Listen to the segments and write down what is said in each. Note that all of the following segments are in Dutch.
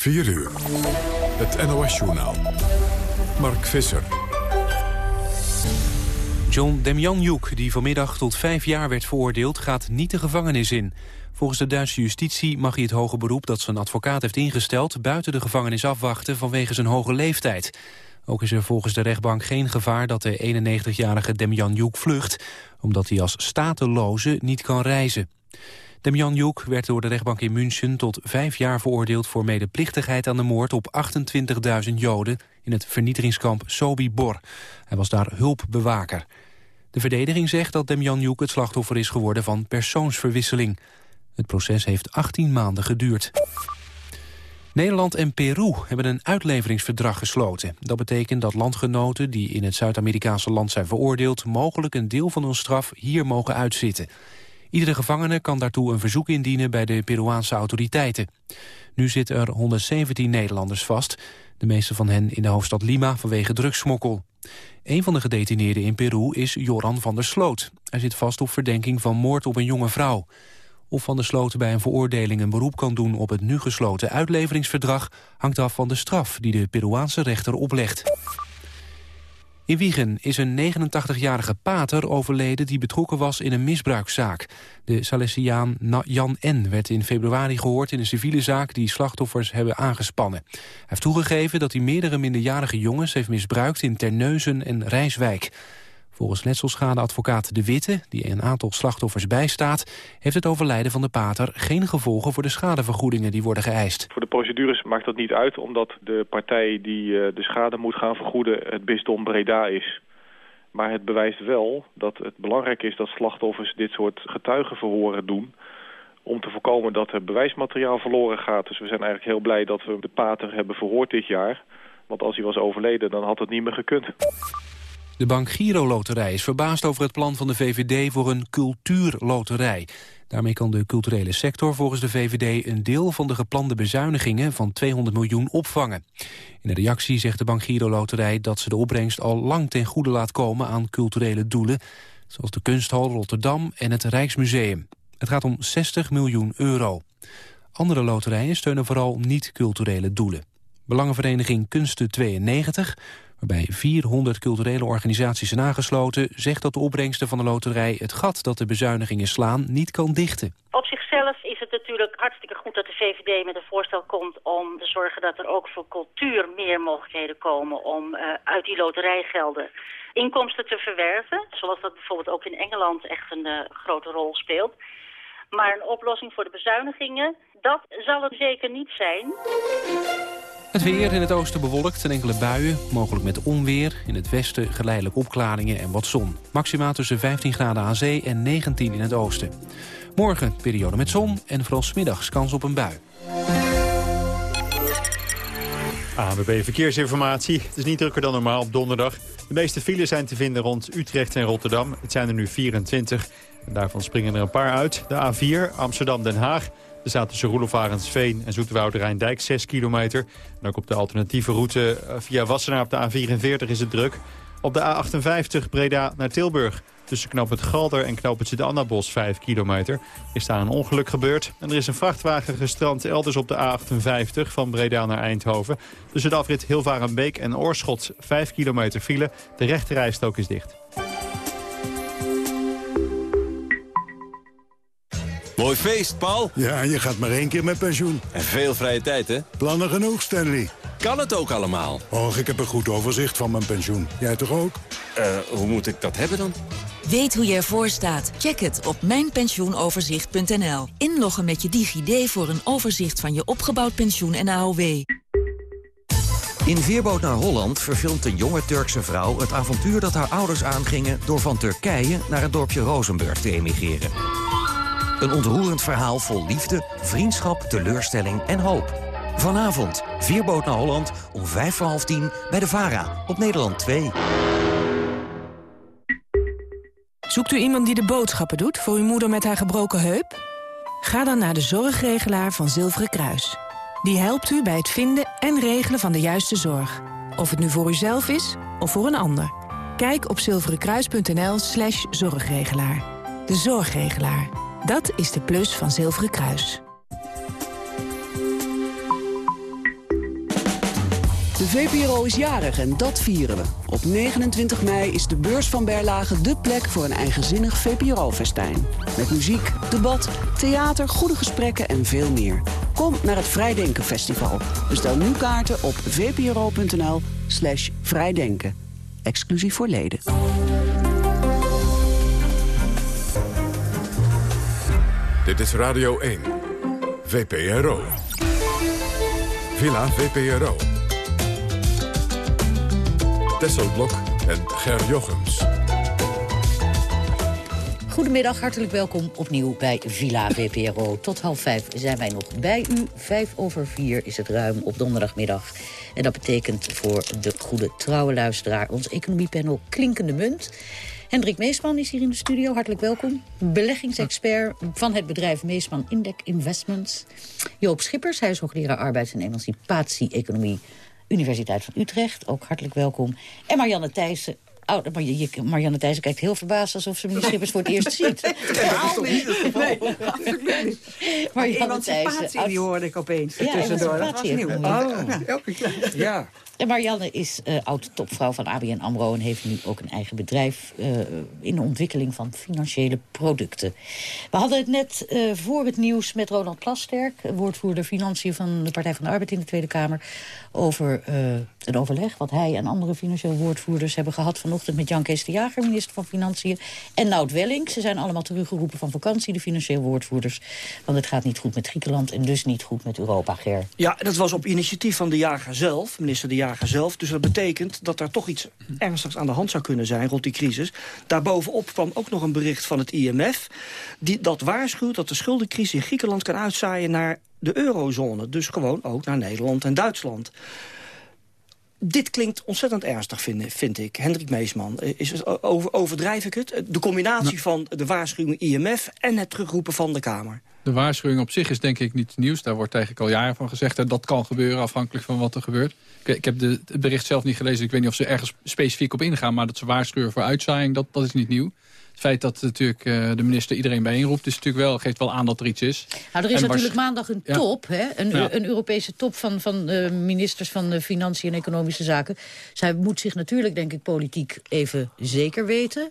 4 uur. Het NOS-journaal. Mark Visser. John Demjanjuk, die vanmiddag tot vijf jaar werd veroordeeld... gaat niet de gevangenis in. Volgens de Duitse justitie mag hij het hoge beroep dat zijn advocaat heeft ingesteld... buiten de gevangenis afwachten vanwege zijn hoge leeftijd. Ook is er volgens de rechtbank geen gevaar dat de 91-jarige Demjanjuk vlucht... omdat hij als stateloze niet kan reizen. Demjanjuk werd door de rechtbank in München tot vijf jaar veroordeeld... voor medeplichtigheid aan de moord op 28.000 Joden... in het vernietigingskamp Sobibor. Hij was daar hulpbewaker. De verdediging zegt dat Demjanjuk het slachtoffer is geworden van persoonsverwisseling. Het proces heeft 18 maanden geduurd. Nederland en Peru hebben een uitleveringsverdrag gesloten. Dat betekent dat landgenoten die in het Zuid-Amerikaanse land zijn veroordeeld... mogelijk een deel van hun straf hier mogen uitzitten. Iedere gevangene kan daartoe een verzoek indienen bij de Peruaanse autoriteiten. Nu zitten er 117 Nederlanders vast. De meeste van hen in de hoofdstad Lima vanwege drugssmokkel. Een van de gedetineerden in Peru is Joran van der Sloot. Hij zit vast op verdenking van moord op een jonge vrouw. Of Van der Sloot bij een veroordeling een beroep kan doen op het nu gesloten uitleveringsverdrag hangt af van de straf die de Peruaanse rechter oplegt. In Wiegen is een 89-jarige pater overleden die betrokken was in een misbruikzaak. De Salesiaan Jan N. werd in februari gehoord in een civiele zaak die slachtoffers hebben aangespannen. Hij heeft toegegeven dat hij meerdere minderjarige jongens heeft misbruikt in Terneuzen en Rijswijk. Volgens letselschadeadvocaat De Witte, die een aantal slachtoffers bijstaat... heeft het overlijden van de pater geen gevolgen voor de schadevergoedingen die worden geëist. Voor de procedures maakt dat niet uit, omdat de partij die eh, de schade moet gaan vergoeden... het bisdom Breda is. Maar het bewijst wel dat het belangrijk is dat slachtoffers dit soort getuigenverhoren doen om te voorkomen dat er bewijsmateriaal verloren gaat. Dus we zijn eigenlijk heel blij dat we de pater hebben verhoord dit jaar. Want als hij was overleden, dan had het niet meer gekund. De Bank Giro Loterij is verbaasd over het plan van de VVD voor een cultuurloterij. Daarmee kan de culturele sector volgens de VVD een deel van de geplande bezuinigingen van 200 miljoen opvangen. In een reactie zegt de Bank Giro Loterij dat ze de opbrengst al lang ten goede laat komen aan culturele doelen, zoals de Kunsthal Rotterdam en het Rijksmuseum. Het gaat om 60 miljoen euro. Andere loterijen steunen vooral niet-culturele doelen. Belangenvereniging Kunsten 92 waarbij 400 culturele organisaties zijn aangesloten... zegt dat de opbrengsten van de loterij het gat dat de bezuinigingen slaan niet kan dichten. Op zichzelf is het natuurlijk hartstikke goed dat de VVD met een voorstel komt... om te zorgen dat er ook voor cultuur meer mogelijkheden komen... om uh, uit die loterijgelden inkomsten te verwerven. Zoals dat bijvoorbeeld ook in Engeland echt een uh, grote rol speelt. Maar een oplossing voor de bezuinigingen, dat zal het zeker niet zijn. Het weer in het oosten bewolkt en enkele buien, mogelijk met onweer. In het westen geleidelijk opklaringen en wat zon. Maximaal tussen 15 graden aan zee en 19 in het oosten. Morgen periode met zon en vooral smiddags kans op een bui. ANWB Verkeersinformatie. Het is niet drukker dan normaal op donderdag. De meeste files zijn te vinden rond Utrecht en Rotterdam. Het zijn er nu 24. En daarvan springen er een paar uit. De A4 Amsterdam-Den Haag er staat tussen Roelof en Zoeterwoude Rijndijk 6 kilometer. En ook op de alternatieve route eh, via Wassenaar op de A44 is het druk. Op de A58 Breda naar Tilburg. Tussen het Galder en knop het Annabos 5 kilometer. Is daar een ongeluk gebeurd. En er is een vrachtwagen gestrand elders op de A58 van Breda naar Eindhoven. Tussen de afrit Hilvarenbeek en Oorschot 5 kilometer file. De rechterrijstok is dicht. Mooi feest, Paul. Ja, je gaat maar één keer met pensioen. En veel vrije tijd, hè? Plannen genoeg, Stanley. Kan het ook allemaal? Och, ik heb een goed overzicht van mijn pensioen. Jij toch ook? Eh, hoe moet ik dat hebben dan? Weet hoe je ervoor staat? Check het op mijnpensioenoverzicht.nl. Inloggen met je DigiD voor een overzicht van je opgebouwd pensioen en AOW. In Veerboot naar Holland verfilmt een jonge Turkse vrouw... het avontuur dat haar ouders aangingen... door van Turkije naar het dorpje Rozenburg te emigreren. Een ontroerend verhaal vol liefde, vriendschap, teleurstelling en hoop. Vanavond, Vierboot naar Holland, om vijf voor half tien bij de VARA op Nederland 2. Zoekt u iemand die de boodschappen doet voor uw moeder met haar gebroken heup? Ga dan naar de zorgregelaar van Zilveren Kruis. Die helpt u bij het vinden en regelen van de juiste zorg. Of het nu voor uzelf is of voor een ander. Kijk op zilverenkruis.nl slash zorgregelaar. De zorgregelaar. Dat is de plus van Zilveren Kruis. De VPRO is jarig en dat vieren we. Op 29 mei is de beurs van Berlage dé plek voor een eigenzinnig VPRO-festijn. Met muziek, debat, theater, goede gesprekken en veel meer. Kom naar het Vrijdenken Festival. Bestel nu kaarten op vpro.nl slash vrijdenken. Exclusief voor leden. Dit is Radio 1. VPRO. Villa VPRO. Tesselblok en Ger Jochems. Goedemiddag, hartelijk welkom opnieuw bij Villa VPRO. Tot half vijf zijn wij nog bij u. Vijf over vier is het ruim op donderdagmiddag. En dat betekent voor de goede trouwe luisteraar... ons economiepanel Klinkende Munt. Hendrik Meesman is hier in de studio, hartelijk welkom. Beleggingsexpert van het bedrijf Meesman Index Investments. Joop Schippers, hij is hoogleraar arbeids- en emancipatie-economie... Universiteit van Utrecht, ook hartelijk welkom. En Marianne Thijssen, Oh, Marianne Thijssen kijkt heel verbaasd alsof ze meneer Schippers voor het eerst ziet. Helemaal niet. Nee, absoluut niet. Marianne Emancipatie, Thijssen, die hoorde ik opeens Ja, tussendoor. Dat was nieuw. Oh, elke keer. Ja. En Marianne is eh oud-topvrouw van ABN AMRO... en heeft nu ook een eigen bedrijf eh, in de ontwikkeling van financiële producten. We hadden het net eh, voor het nieuws met Ronald Plasterk... woordvoerder Financiën van de Partij van de Arbeid in de Tweede Kamer... over een overleg wat hij en andere financieel woordvoerders hebben gehad... vanochtend met Jan Kees de Jager, minister van Financiën... en Nout Welling. Ze zijn allemaal teruggeroepen van vakantie, de financieel woordvoerders. Want het gaat niet goed met Griekenland en dus niet goed met Europa, Ger. Ja, dat was op initiatief van de jager zelf, minister de jager zelf. Dus dat betekent dat er toch iets ernstigs aan de hand zou kunnen zijn rond die crisis. Daarbovenop kwam ook nog een bericht van het IMF... Die, dat waarschuwt dat de schuldencrisis in Griekenland kan uitzaaien naar de eurozone. Dus gewoon ook naar Nederland en Duitsland. Dit klinkt ontzettend ernstig, vind, vind ik. Hendrik Meesman, eh, is het, over, overdrijf ik het? De combinatie van de waarschuwing IMF en het terugroepen van de Kamer. De waarschuwing op zich is denk ik niet nieuws. Daar wordt eigenlijk al jaren van gezegd. En dat kan gebeuren afhankelijk van wat er gebeurt. Ik, ik heb de, het bericht zelf niet gelezen. Ik weet niet of ze ergens specifiek op ingaan. Maar dat ze waarschuwen voor uitzaaiing, dat, dat is niet nieuw. Het feit dat natuurlijk eh, de minister iedereen bijeenroept... Is natuurlijk wel, geeft wel aan dat er iets is. Nou, er is En natuurlijk maandag een Ja. top, hè? Een, Ja. een Europese top van, van eh, ministers van eh, Financiën en Economische Zaken. Zij moet zich natuurlijk, denk ik, politiek even zeker weten.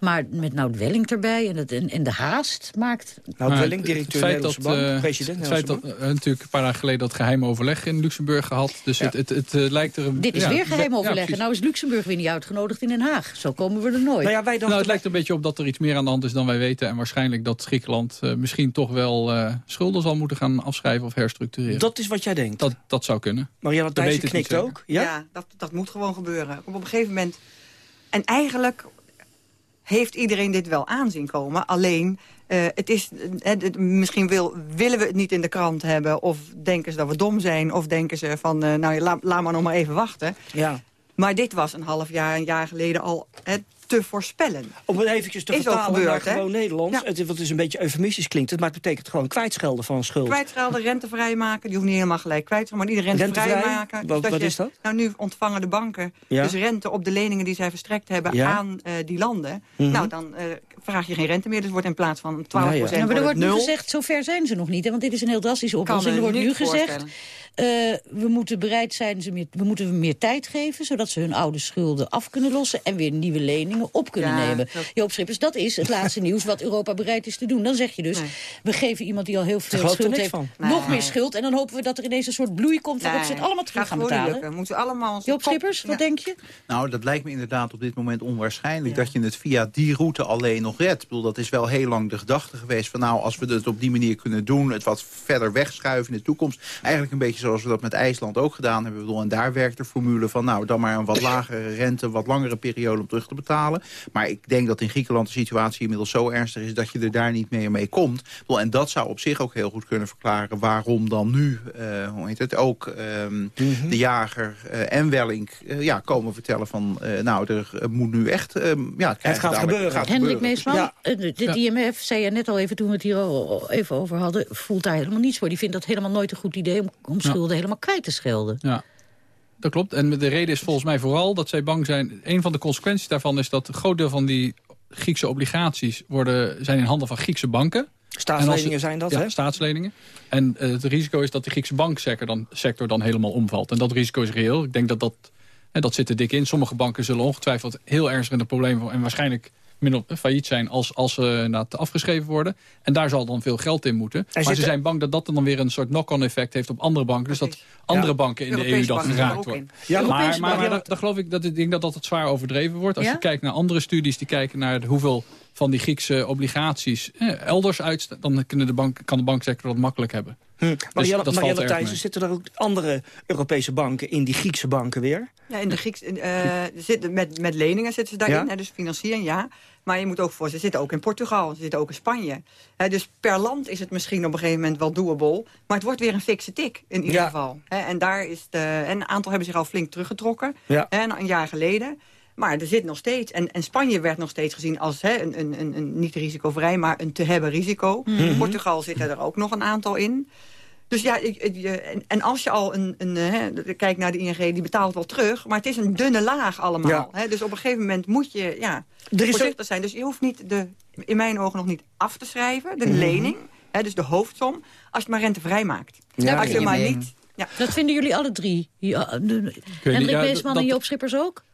Maar met Nout Welling erbij en, het, en, en de haast maakt... Nou, Maar Welling, directeur het feit Nederlandse dat, Bank, eh, president Het feit dat eh, natuurlijk een paar dagen geleden dat geheim overleg in Luxemburg gehad. Dus het, het, het lijkt er een... Dit is ja, weer geheim overleg. precies. nou is Luxemburg weer niet uitgenodigd in Den Haag. Zo komen we er nooit. Nou ja, wij Nou, het lijkt een beetje op dat er iets meer aan de hand is dan wij weten. En waarschijnlijk dat Griekenland eh, misschien toch wel eh, schulden zal moeten gaan afschrijven of herstructureren. Dat is wat jij denkt? Dat, dat zou kunnen. Marianne Thijssen het niet knikt ook. Ja, dat, dat moet gewoon gebeuren. Op een gegeven moment... En eigenlijk heeft iedereen dit wel aanzien komen. Alleen, eh, het is, het- misschien wil, willen we het niet in de krant hebben... of denken ze dat we dom zijn... of denken ze van, eh, nou, la- laat maar nog maar even wachten. Ja. Maar dit was een half jaar, een jaar geleden al te voorspellen. Om het eventjes te Is vertalen gebeurd, naar gewoon Nederlands. Ja. Het, is- wat is een beetje eufemistisch klinkt het, maar het betekent gewoon kwijtschelden van schuld. Kwijtschelden, rentevrij maken. Die hoeft niet helemaal gelijk kwijt te zijn, maar iedereen rentevrij Rentevrij? maken. Wat- zodat wat je- is dat? Nou, nu ontvangen de banken Ja. dus rente op de leningen die zij verstrekt hebben Ja. aan eh, die landen. Mhm. Nou, dan eh, vraag je geen rente meer. Dus wordt in plaats van 12 Ja, ja. procent Ja, maar er wordt nu nul. gezegd, zover zijn ze nog niet. Hè? Want dit is een heel drastische oplossing. Er wordt nu gezegd, voorstellen. We moeten bereid zijn, ze meer, we moeten meer tijd geven... zodat ze hun oude schulden af kunnen lossen... en weer nieuwe leningen op kunnen Ja, nemen. dat- Joop Schippers, dat is het laatste nieuws wat Europa bereid is te doen. Dan zeg je dus, Nee. we geven iemand die al heel veel schuld heeft... van. nog Nee. meer schuld. En dan hopen we dat er ineens een soort bloei komt... waarop ze het Nee, allemaal terug gaan betalen. lukken. Moeten we allemaal Joop kop- Schippers, wat Ja. denk je? Nou, dat lijkt me inderdaad op dit moment onwaarschijnlijk... dat je het via die route alleen nog redt. Ik bedoel, dat is wel heel lang de gedachte geweest van... nou, als we het op die manier kunnen doen... het wat verder wegschuiven in de toekomst. Eigenlijk een beetje zoals we dat met IJsland ook gedaan hebben. Ik bedoel, en daar werkt de formule van... nou, dan maar een wat lagere rente, wat langere periode om terug te betalen. Maar ik denk dat in Griekenland de situatie inmiddels zo ernstig is... dat je er daar niet meer mee komt. Bedoel, en dat zou op zich ook heel goed kunnen verklaren... waarom dan nu, eh, hoe heet het, ook ehm, Mhm. de jager eh, en Wellink... eh, ja, komen vertellen van... eh, nou, er moet nu echt... ehm, ja, krijgen gaat gebeuren. gaat Hendrik gebeuren. Meesman, Ja. de, de IMF, zei je net al even toen we het hier al even over hadden... voelt daar helemaal niets voor. Die vindt dat helemaal nooit een goed idee om, om schulden helemaal kwijt te schelden. Ja, dat klopt. En de reden is volgens mij vooral dat zij bang zijn... een van de consequenties daarvan is dat een groot deel van die Griekse obligaties... Worden, zijn in handen van Griekse banken. Staatsleningen zijn dat, ja, hè? staatsleningen. En uh, het risico is dat de Griekse banksector dan, sector dan helemaal omvalt. En dat risico is reëel. Ik denk dat dat, en dat zit er dik in. Sommige banken zullen ongetwijfeld heel ernstig in de problemen... en waarschijnlijk min of failliet zijn als, als ze afgeschreven worden. En daar zal dan veel geld in moeten. maar ze zijn bang dat dat dan weer een soort knock-on effect heeft op andere banken. Dus dat andere banken in de EU dan geraakt worden. Ja, maar, maar, geloof ik dat ik denk dat dat het zwaar overdreven wordt. Als je kijkt naar andere studies die kijken naar hoeveel van die Griekse obligaties eh, elders uitstaan... dan kunnen de bank, kan de banksector dat makkelijk hebben. Hm. Dus Marielle, Marielle Thijssen, zitten er ook andere Europese banken in die Griekse banken weer? Ja, in de Grieks, uh, zitten met, met leningen zitten ze daarin, hè, dus financiering, ja. Maar je moet ook voor, ze zitten ook in Portugal, ze zitten ook in Spanje. dus per land is het misschien op een gegeven moment wel doable. Maar het wordt weer een fikse tik, in ieder geval. en daar is de, en een aantal hebben zich al flink teruggetrokken, ja. een jaar geleden. Maar er zit nog steeds, en, en Spanje werd nog steeds gezien als hè, een, een, een, een niet risicovrij, maar een te hebben risico. Mhm. Portugal zit er ook nog een aantal in. Dus ja, ik, en, en, als je al een, een hè, kijkt naar de ING, die betaalt wel terug. Maar het is een dunne laag allemaal. Hè, dus op een gegeven moment moet je ja, er is voorzichtig zijn. Dus je hoeft niet de, in mijn ogen nog niet af te schrijven, de mhm. lening. Hè, dus de hoofdsom, als je het maar rentevrij maakt. Ja, als je maar niet... Ja. Dat vinden jullie alle drie. Ja, Hendrik ja, Weesman en Joop Schippers ook?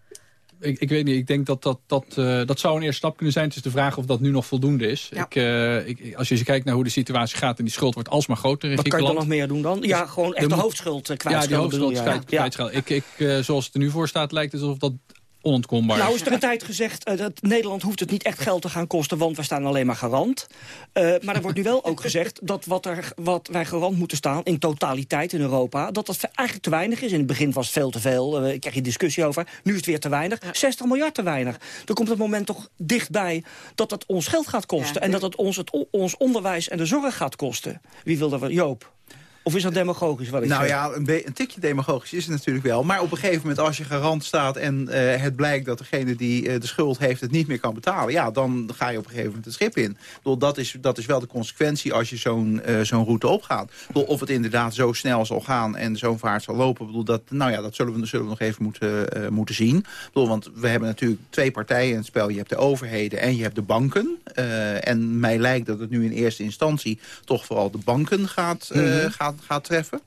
Ik, ik weet niet, ik denk dat dat, dat, uh, dat zou een eerste stap kunnen zijn. Het is de vraag of dat nu nog voldoende is. Ik, uh, ik, als je kijkt naar hoe de situatie gaat en die schuld wordt alsmaar groter in Wat kan je dan nog meer doen dan? Ja, dus gewoon echt de, de hoofdschuld kwijtschelden. Ja, die hoofdschuld kwijtschelden. Ik, ik, uh, zoals het er nu voor staat lijkt het alsof dat onontkombaar. Nou is er een tijd gezegd uh, dat Nederland hoeft het niet echt geld te gaan kosten... want wij staan alleen maar garant. Uh, maar er wordt nu wel ook gezegd dat wat, er, wat wij garant moeten staan... in totaliteit in Europa, dat dat eigenlijk te weinig is. In het begin was het veel te veel, uh, ik krijg je discussie over. Nu is het weer te weinig. 60 miljard te weinig. Er komt het moment toch dichtbij dat het ons geld gaat kosten... en dat het ons, het ons onderwijs en de zorg gaat kosten. Wie wil dat? Joop? Of is dat demagogisch wat ik nou zeg? ja, een, een, tikje demagogisch is het natuurlijk wel. Maar op een gegeven moment als je garant staat... en uh, het blijkt dat degene die uh, de schuld heeft het niet meer kan betalen... ja, dan ga je op een gegeven moment het schip in. Bedoel, dat, is, dat is wel de consequentie als je zo'n uh, zo'n route opgaat. Bedoel, of het inderdaad zo snel zal gaan en zo'n vaart zal lopen... Bedoel, dat, nou ja, dat zullen we, zullen we nog even moeten, moeten zien. Bedoel, want we hebben natuurlijk twee partijen in het spel. Je hebt de overheden en je hebt de banken. en mij lijkt dat het nu in eerste instantie... toch vooral de banken gaat, mm -hmm. gaat gaat, treffen.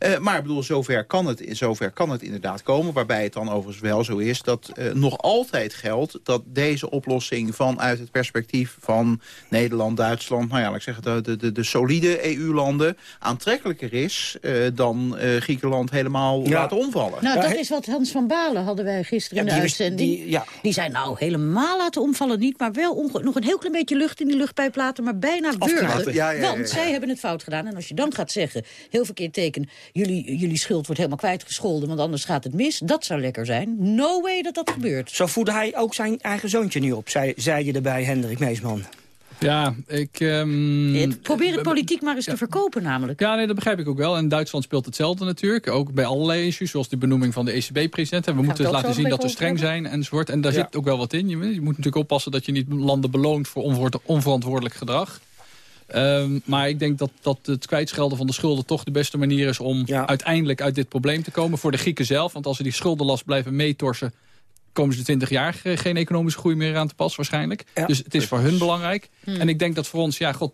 Uh, maar ik bedoel, zover kan, het, zover kan het inderdaad komen. Waarbij het dan overigens wel zo is dat uh, nog altijd geldt... dat deze oplossing vanuit het perspectief van Nederland, Duitsland... nou ja, laat ik zeggen, de, de, de solide EU-landen... aantrekkelijker is uh, dan Griekenland helemaal ja. laten omvallen. Nou, dat is wat Hans van Balen hadden wij gisteren in de uitzending. Die, ja. die zei nou, helemaal laten omvallen niet... maar wel nog een heel klein beetje lucht in die luchtpijp laten... maar bijna wurgen. Want zij hebben het fout gedaan. En als je dan gaat zeggen, heel verkeerd teken jullie, jullie schuld wordt helemaal kwijtgescholden... want anders gaat het mis. Dat zou lekker zijn. No way dat dat gebeurt. Zo voedde hij ook zijn eigen zoontje nu op, zei, zei je erbij, Hendrik Meesman. Ja, ik... Um, Probeer het politiek maar eens te verkopen namelijk. Ja, nee, dat begrijp ik ook wel. En Duitsland speelt hetzelfde natuurlijk. Ook bij allerlei issues, zoals de benoeming van de ECB-president. We moeten laten zien dat we streng zijn enzovoort. En daar zit ook wel wat in. Je, je, moet natuurlijk oppassen dat je niet landen beloont voor onverantwoordelijk gedrag. Um, maar ik denk dat, dat het kwijtschelden van de schulden toch de beste manier is... om uiteindelijk uit dit probleem te komen. Voor de Grieken zelf, want als ze die schuldenlast blijven meetorsen komen ze de 20 jaar geen economische groei meer aan te pas waarschijnlijk. dus het is voor hun belangrijk. Hmm. En ik denk dat voor ons, ja, god,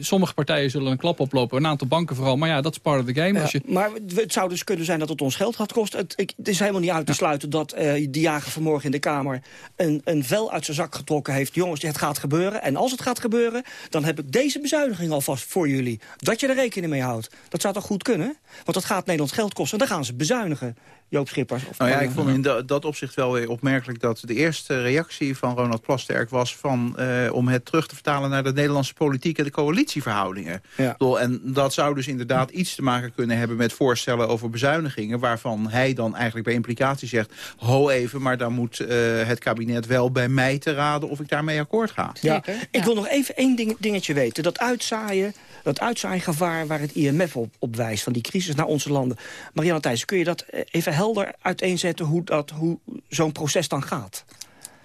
sommige partijen zullen een klap oplopen. Een aantal banken vooral. Maar ja, dat is part of the game. als je... Maar het zou dus kunnen zijn dat het ons geld gaat kosten. Het, ik, het is helemaal niet uit te sluiten dat uh, de jager vanmorgen in de Kamer... Een, een vel uit zijn zak getrokken heeft. Jongens, het gaat gebeuren. En als het gaat gebeuren, dan heb ik deze bezuiniging alvast voor jullie. Dat je er rekening mee houdt. Dat zou toch goed kunnen? Want dat gaat Nederland geld kosten. En dan gaan ze bezuinigen. Joop Schippers. Of nou ja, ik vond in dat opzicht wel weer opmerkelijk... dat de eerste reactie van Ronald Plasterk was van, uh, om het terug te vertalen... naar de Nederlandse politiek en de coalitieverhoudingen. Ja. En dat zou dus inderdaad iets te maken kunnen hebben... met voorstellen over bezuinigingen... waarvan hij dan eigenlijk bij implicatie zegt... ho even, maar dan moet uh, het kabinet wel bij mij te raden... of ik daarmee akkoord ga. Ja. Ik wil nog even één ding, dingetje weten. Dat uitzaaien dat uitzaaigevaar waar het IMF op, op wijst... van die crisis naar onze landen. Marianne Thijssen, kun je dat even helder uiteenzetten... hoe, dat, hoe zo'n proces dan gaat?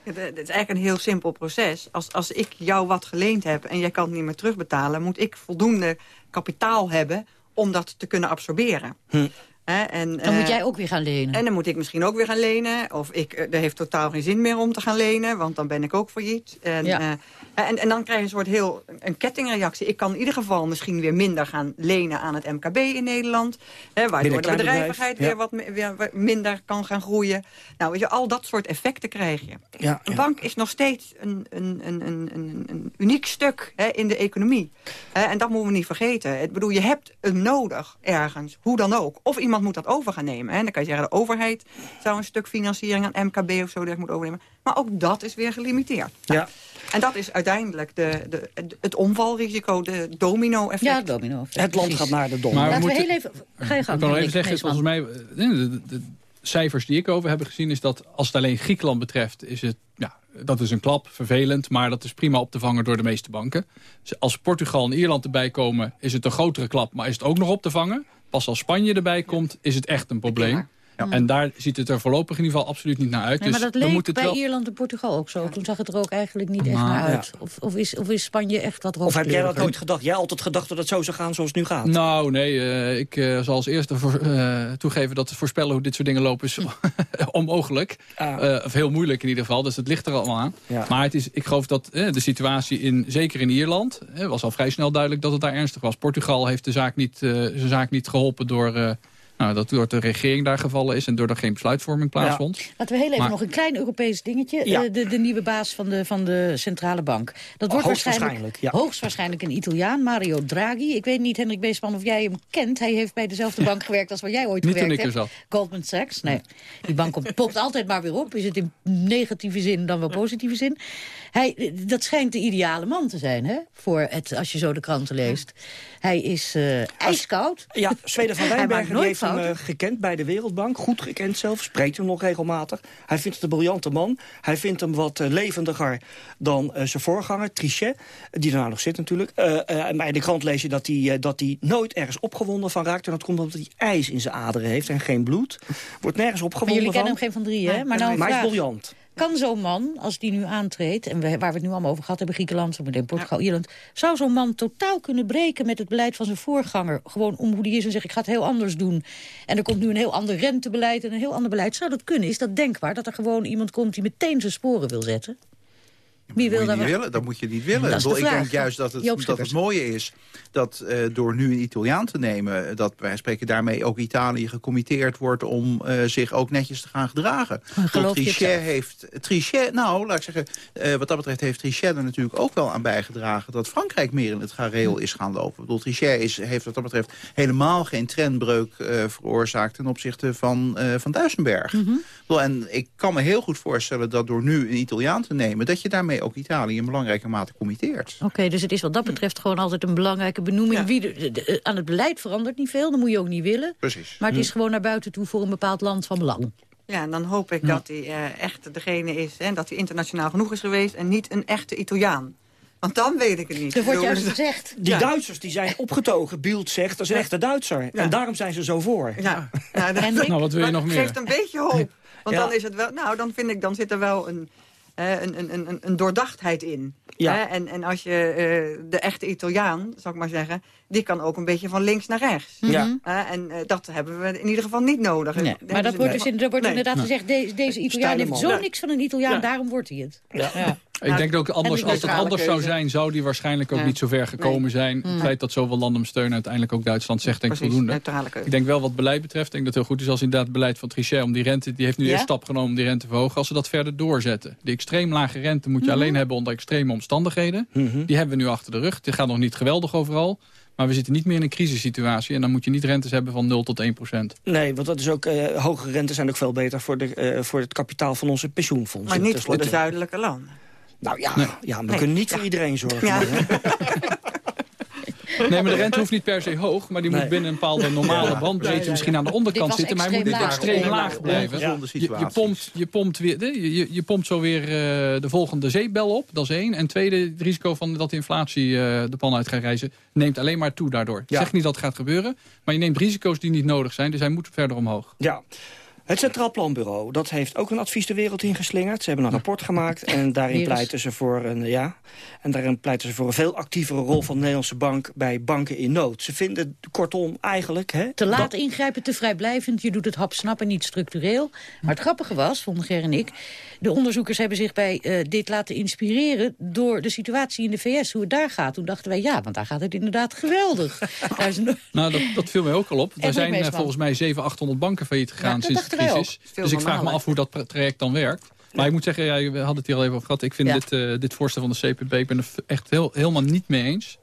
Het is eigenlijk een heel simpel proces. Als, als ik jou wat geleend heb en jij kan het niet meer terugbetalen... moet ik voldoende kapitaal hebben om dat te kunnen absorberen. Hm. Hè, en, Dan moet eh, jij ook weer gaan lenen. En dan moet ik misschien ook weer gaan lenen. Of ik, eh, er heeft totaal geen zin meer om te gaan lenen, want dan ben ik ook failliet. En, Ja. eh, en, en dan krijg je een soort heel een kettingreactie. Ik kan in ieder geval misschien weer minder gaan lenen aan het MKB in Nederland. Hè, waardoor de bedrijvigheid bedrijf, weer, wat, weer wat minder kan gaan groeien. Nou, weet je, al dat soort effecten krijg je. Ja, Een ja. bank is nog steeds een, een, een, een, een, een uniek stuk hè, in de economie. Hè, en dat moeten we niet vergeten. Ik bedoel, je hebt hem nodig ergens, hoe dan ook. Of iemand moet dat over gaan nemen. Hè. Dan kan je zeggen, de overheid zou een stuk financiering aan MKB of zo direct moeten overnemen. Maar ook dat is weer gelimiteerd. Ja. En dat is uiteindelijk de, de, het omvalrisico, de domino-effect. Ja, domino. Het land gaat naar de dom. Maar we Laten we moeten- heel even... Ga je Ik gang. kan nog even zeggen, volgens mij, eh, de, de, de cijfers die ik over heb gezien... is dat als het alleen Griekenland betreft, is het, ja, dat is een klap, vervelend... maar dat is prima op te vangen door de meeste banken. Dus als Portugal en Ierland erbij komen, is het een grotere klap... maar is het ook nog op te vangen. Pas als Spanje erbij komt, is het echt een probleem. En daar ziet het er voorlopig in ieder geval absoluut niet naar uit. Nee, maar dus dat we leek moeten het bij wel... Ierland en Portugal ook zo. Toen zag het er ook eigenlijk niet echt Maar- naar uit. Of, of, is, of is Spanje echt wat Of heb jij dat nooit gedacht? Jij altijd gedacht dat het zo zou gaan zoals het nu gaat? Nou, nee. eh, ik eh, zal als eerste voor, eh, toegeven dat voorspellen hoe dit soort dingen lopen is onmogelijk. Eh, of heel moeilijk in ieder geval, dus het ligt er allemaal aan. Ja. Maar het is, ik geloof dat de situatie, in, zeker in Ierland... was al vrij snel duidelijk dat het daar ernstig was. Portugal heeft de zaak niet, eh, zijn zaak niet geholpen door... nou, dat door de regering daar gevallen is en doordat er geen besluitvorming plaatsvond. Laten we heel even Maar- nog een klein Europees dingetje. Ja. Eh, de, de nieuwe baas van de, van de centrale bank. Dat wordt hoogstwaarschijnlijk, ja. hoogstwaarschijnlijk een Italiaan, Mario Draghi. Ik weet niet, Hendrik Beesman, of jij hem kent. Hij heeft bij dezelfde bank gewerkt als waar jij ooit Niet toen gewerkt ik er hebt. zat. Goldman Sachs. Nee, die bank komt- popt altijd maar weer op. Is het in negatieve zin dan wel positieve zin. Hij, dat schijnt de ideale man te zijn, hè? Voor het, als je zo de kranten leest. Hij is eh, ijskoud. Ja, Zweden van nooit heeft hem eh, gekend bij de Wereldbank. Goed gekend zelf, spreekt hem nog regelmatig. Hij vindt het een briljante man. Hij vindt hem wat eh, levendiger dan eh, zijn voorganger, Trichet. Die nou nog zit natuurlijk. Maar in de krant lees je dat hij, dat hij nooit ergens opgewonden van raakt. En dat komt omdat hij ijs in zijn aderen heeft en geen bloed. Wordt nergens Maar opgewonden jullie kennen hem geen van drie, hè? Maar, nou maar hij is briljant. Kan zo'n man, als die nu aantreedt... en we, waar we het nu allemaal over gehad hebben, Griekenland, meteen Portugal, Ierland... zou zo'n man totaal kunnen breken met het beleid van zijn voorganger? Gewoon om hoe die is en zeggen, ik ga het heel anders doen. En er komt nu een heel ander rentebeleid en een heel ander beleid. Zou dat kunnen? Is dat denkbaar, dat er gewoon iemand komt die meteen zijn sporen wil zetten? Wie wil moet je daar niet wel- willen. Dat moet je niet willen. Dat Ik de denk juist dat het, dat het mooie is dat eh, door nu een Italiaan te nemen... dat wij spreken daarmee ook Italië gecommitteerd wordt... om eh, zich ook netjes te gaan gedragen. Geloof Trichet heeft... Trichet, nou, laat ik zeggen... eh, wat dat betreft heeft Trichet er natuurlijk ook wel aan bijgedragen... dat Frankrijk meer in het gareel is gaan lopen. Ik bedoel, Trichet is, heeft wat dat betreft helemaal geen trendbreuk veroorzaakt... ten opzichte van, van Duisenberg. Bedoel, En ik kan me heel goed voorstellen dat door nu een Italiaan te nemen... dat je daarmee ook Italië in belangrijke mate committeert. Oké, dus het is wat dat betreft gewoon altijd een belangrijke benoeming. Wie de- de- de- aan het beleid verandert niet veel, dat moet je ook niet willen. Precies. Maar het is gewoon naar buiten toe voor een bepaald land van belang. Ja, en dan hoop ik dat hij eh, echt degene is... en dat hij internationaal genoeg is geweest... en niet een echte Italiaan. Want dan weet ik het niet. Er wordt Ik bedoel, juist gezegd. Die Ja. Duitsers die zijn opgetogen. Bielt zegt, dat is een echte Duitser. En daarom zijn ze zo voor. Ja, ja dat? Nou, wat wil je nog het meer? geeft een beetje hoop. Want Ja. dan is het wel, nou, dan vind ik, dan zit er wel een, een, een, een, een doordachtheid in. Ja. Hè? En, en als je eh, de echte Italiaan, zal ik maar zeggen, die kan ook een beetje van links naar rechts. Ja. Eh, en eh, dat hebben we in ieder geval niet nodig. Nee, Dat maar hebben dat wordt, dus in, er wordt Nee. inderdaad gezegd, deze, deze Italiaan heeft zo Ja. niks van een Italiaan, Ja. daarom wordt hij het. Ja. Ik denk ook anders, als het anders zou zijn, zou die waarschijnlijk ook Ja. niet zo ver gekomen zijn. Het feit dat zoveel landen hem steunen, uiteindelijk ook Duitsland zegt denk ik voldoende. Ik denk wel wat beleid betreft, ik denk dat het heel goed is als inderdaad het beleid van Trichet om die rente, die heeft nu Ja? eerst stap genomen om die rente te verhogen, als ze dat verder doorzetten. Die extreem lage rente moet je Mhm. alleen hebben onder extreme omstandigheden. Mhm. Die hebben we nu achter de rug. Dit gaat nog niet geweldig overal. Maar we zitten niet meer in een crisissituatie. En dan moet je niet rentes hebben van 0 tot 1 procent. Nee, want dat is ook, eh hogere rentes zijn ook veel beter voor, de, eh, voor het kapitaal van onze pensioenfondsen. Maar niet voor tenslotte. de zuidelijke landen. Nou ja, ja we Nee. kunnen niet voor iedereen zorgen. Ja. Nee, maar de rente hoeft niet per se hoog. Maar die moet binnen een bepaalde normale Ja. bandbreedte misschien aan de onderkant zitten. Maar hij moet niet extreem extreem laag. Ja. blijven. Je, je, pompt, je, pompt weer, je, je, je pompt zo weer eh, de volgende zeepbel op. Dat is één. En tweede, het risico van dat de inflatie eh, de pan uit gaat reizen... neemt alleen maar toe daardoor. Ik zeg niet dat het gaat gebeuren. Maar je neemt risico's die niet nodig zijn. Dus hij moet verder omhoog. Ja. Het Centraal Planbureau, dat heeft ook een advies de wereld ingeslingerd. Ze hebben een rapport gemaakt en daarin pleiten ze voor een, ja, en daarin pleiten ze voor een veel actievere rol van de Nederlandse bank bij banken in nood. Ze vinden kortom eigenlijk... Hè, Te laat dat- ingrijpen, te vrijblijvend. Je doet het hapsnap en niet structureel. Maar het grappige was, vonden Ger en ik... de onderzoekers hebben zich bij eh, dit laten inspireren... door de situatie in de VS, hoe het daar gaat. Toen dachten wij, ja, want daar gaat het inderdaad geweldig. Daar is een- Nou, dat, dat viel mij ook al op. Er zijn eh, volgens mij 700, 800 banken failliet gegaan Ja, dat sinds Dus ik vraag me af hoe dat traject dan werkt. Maar ik moet zeggen, ja, we hadden het hier al even over gehad. Ik vind Ja. dit, eh, dit voorstel van de CPB, ik ben er echt heel, helemaal niet mee eens.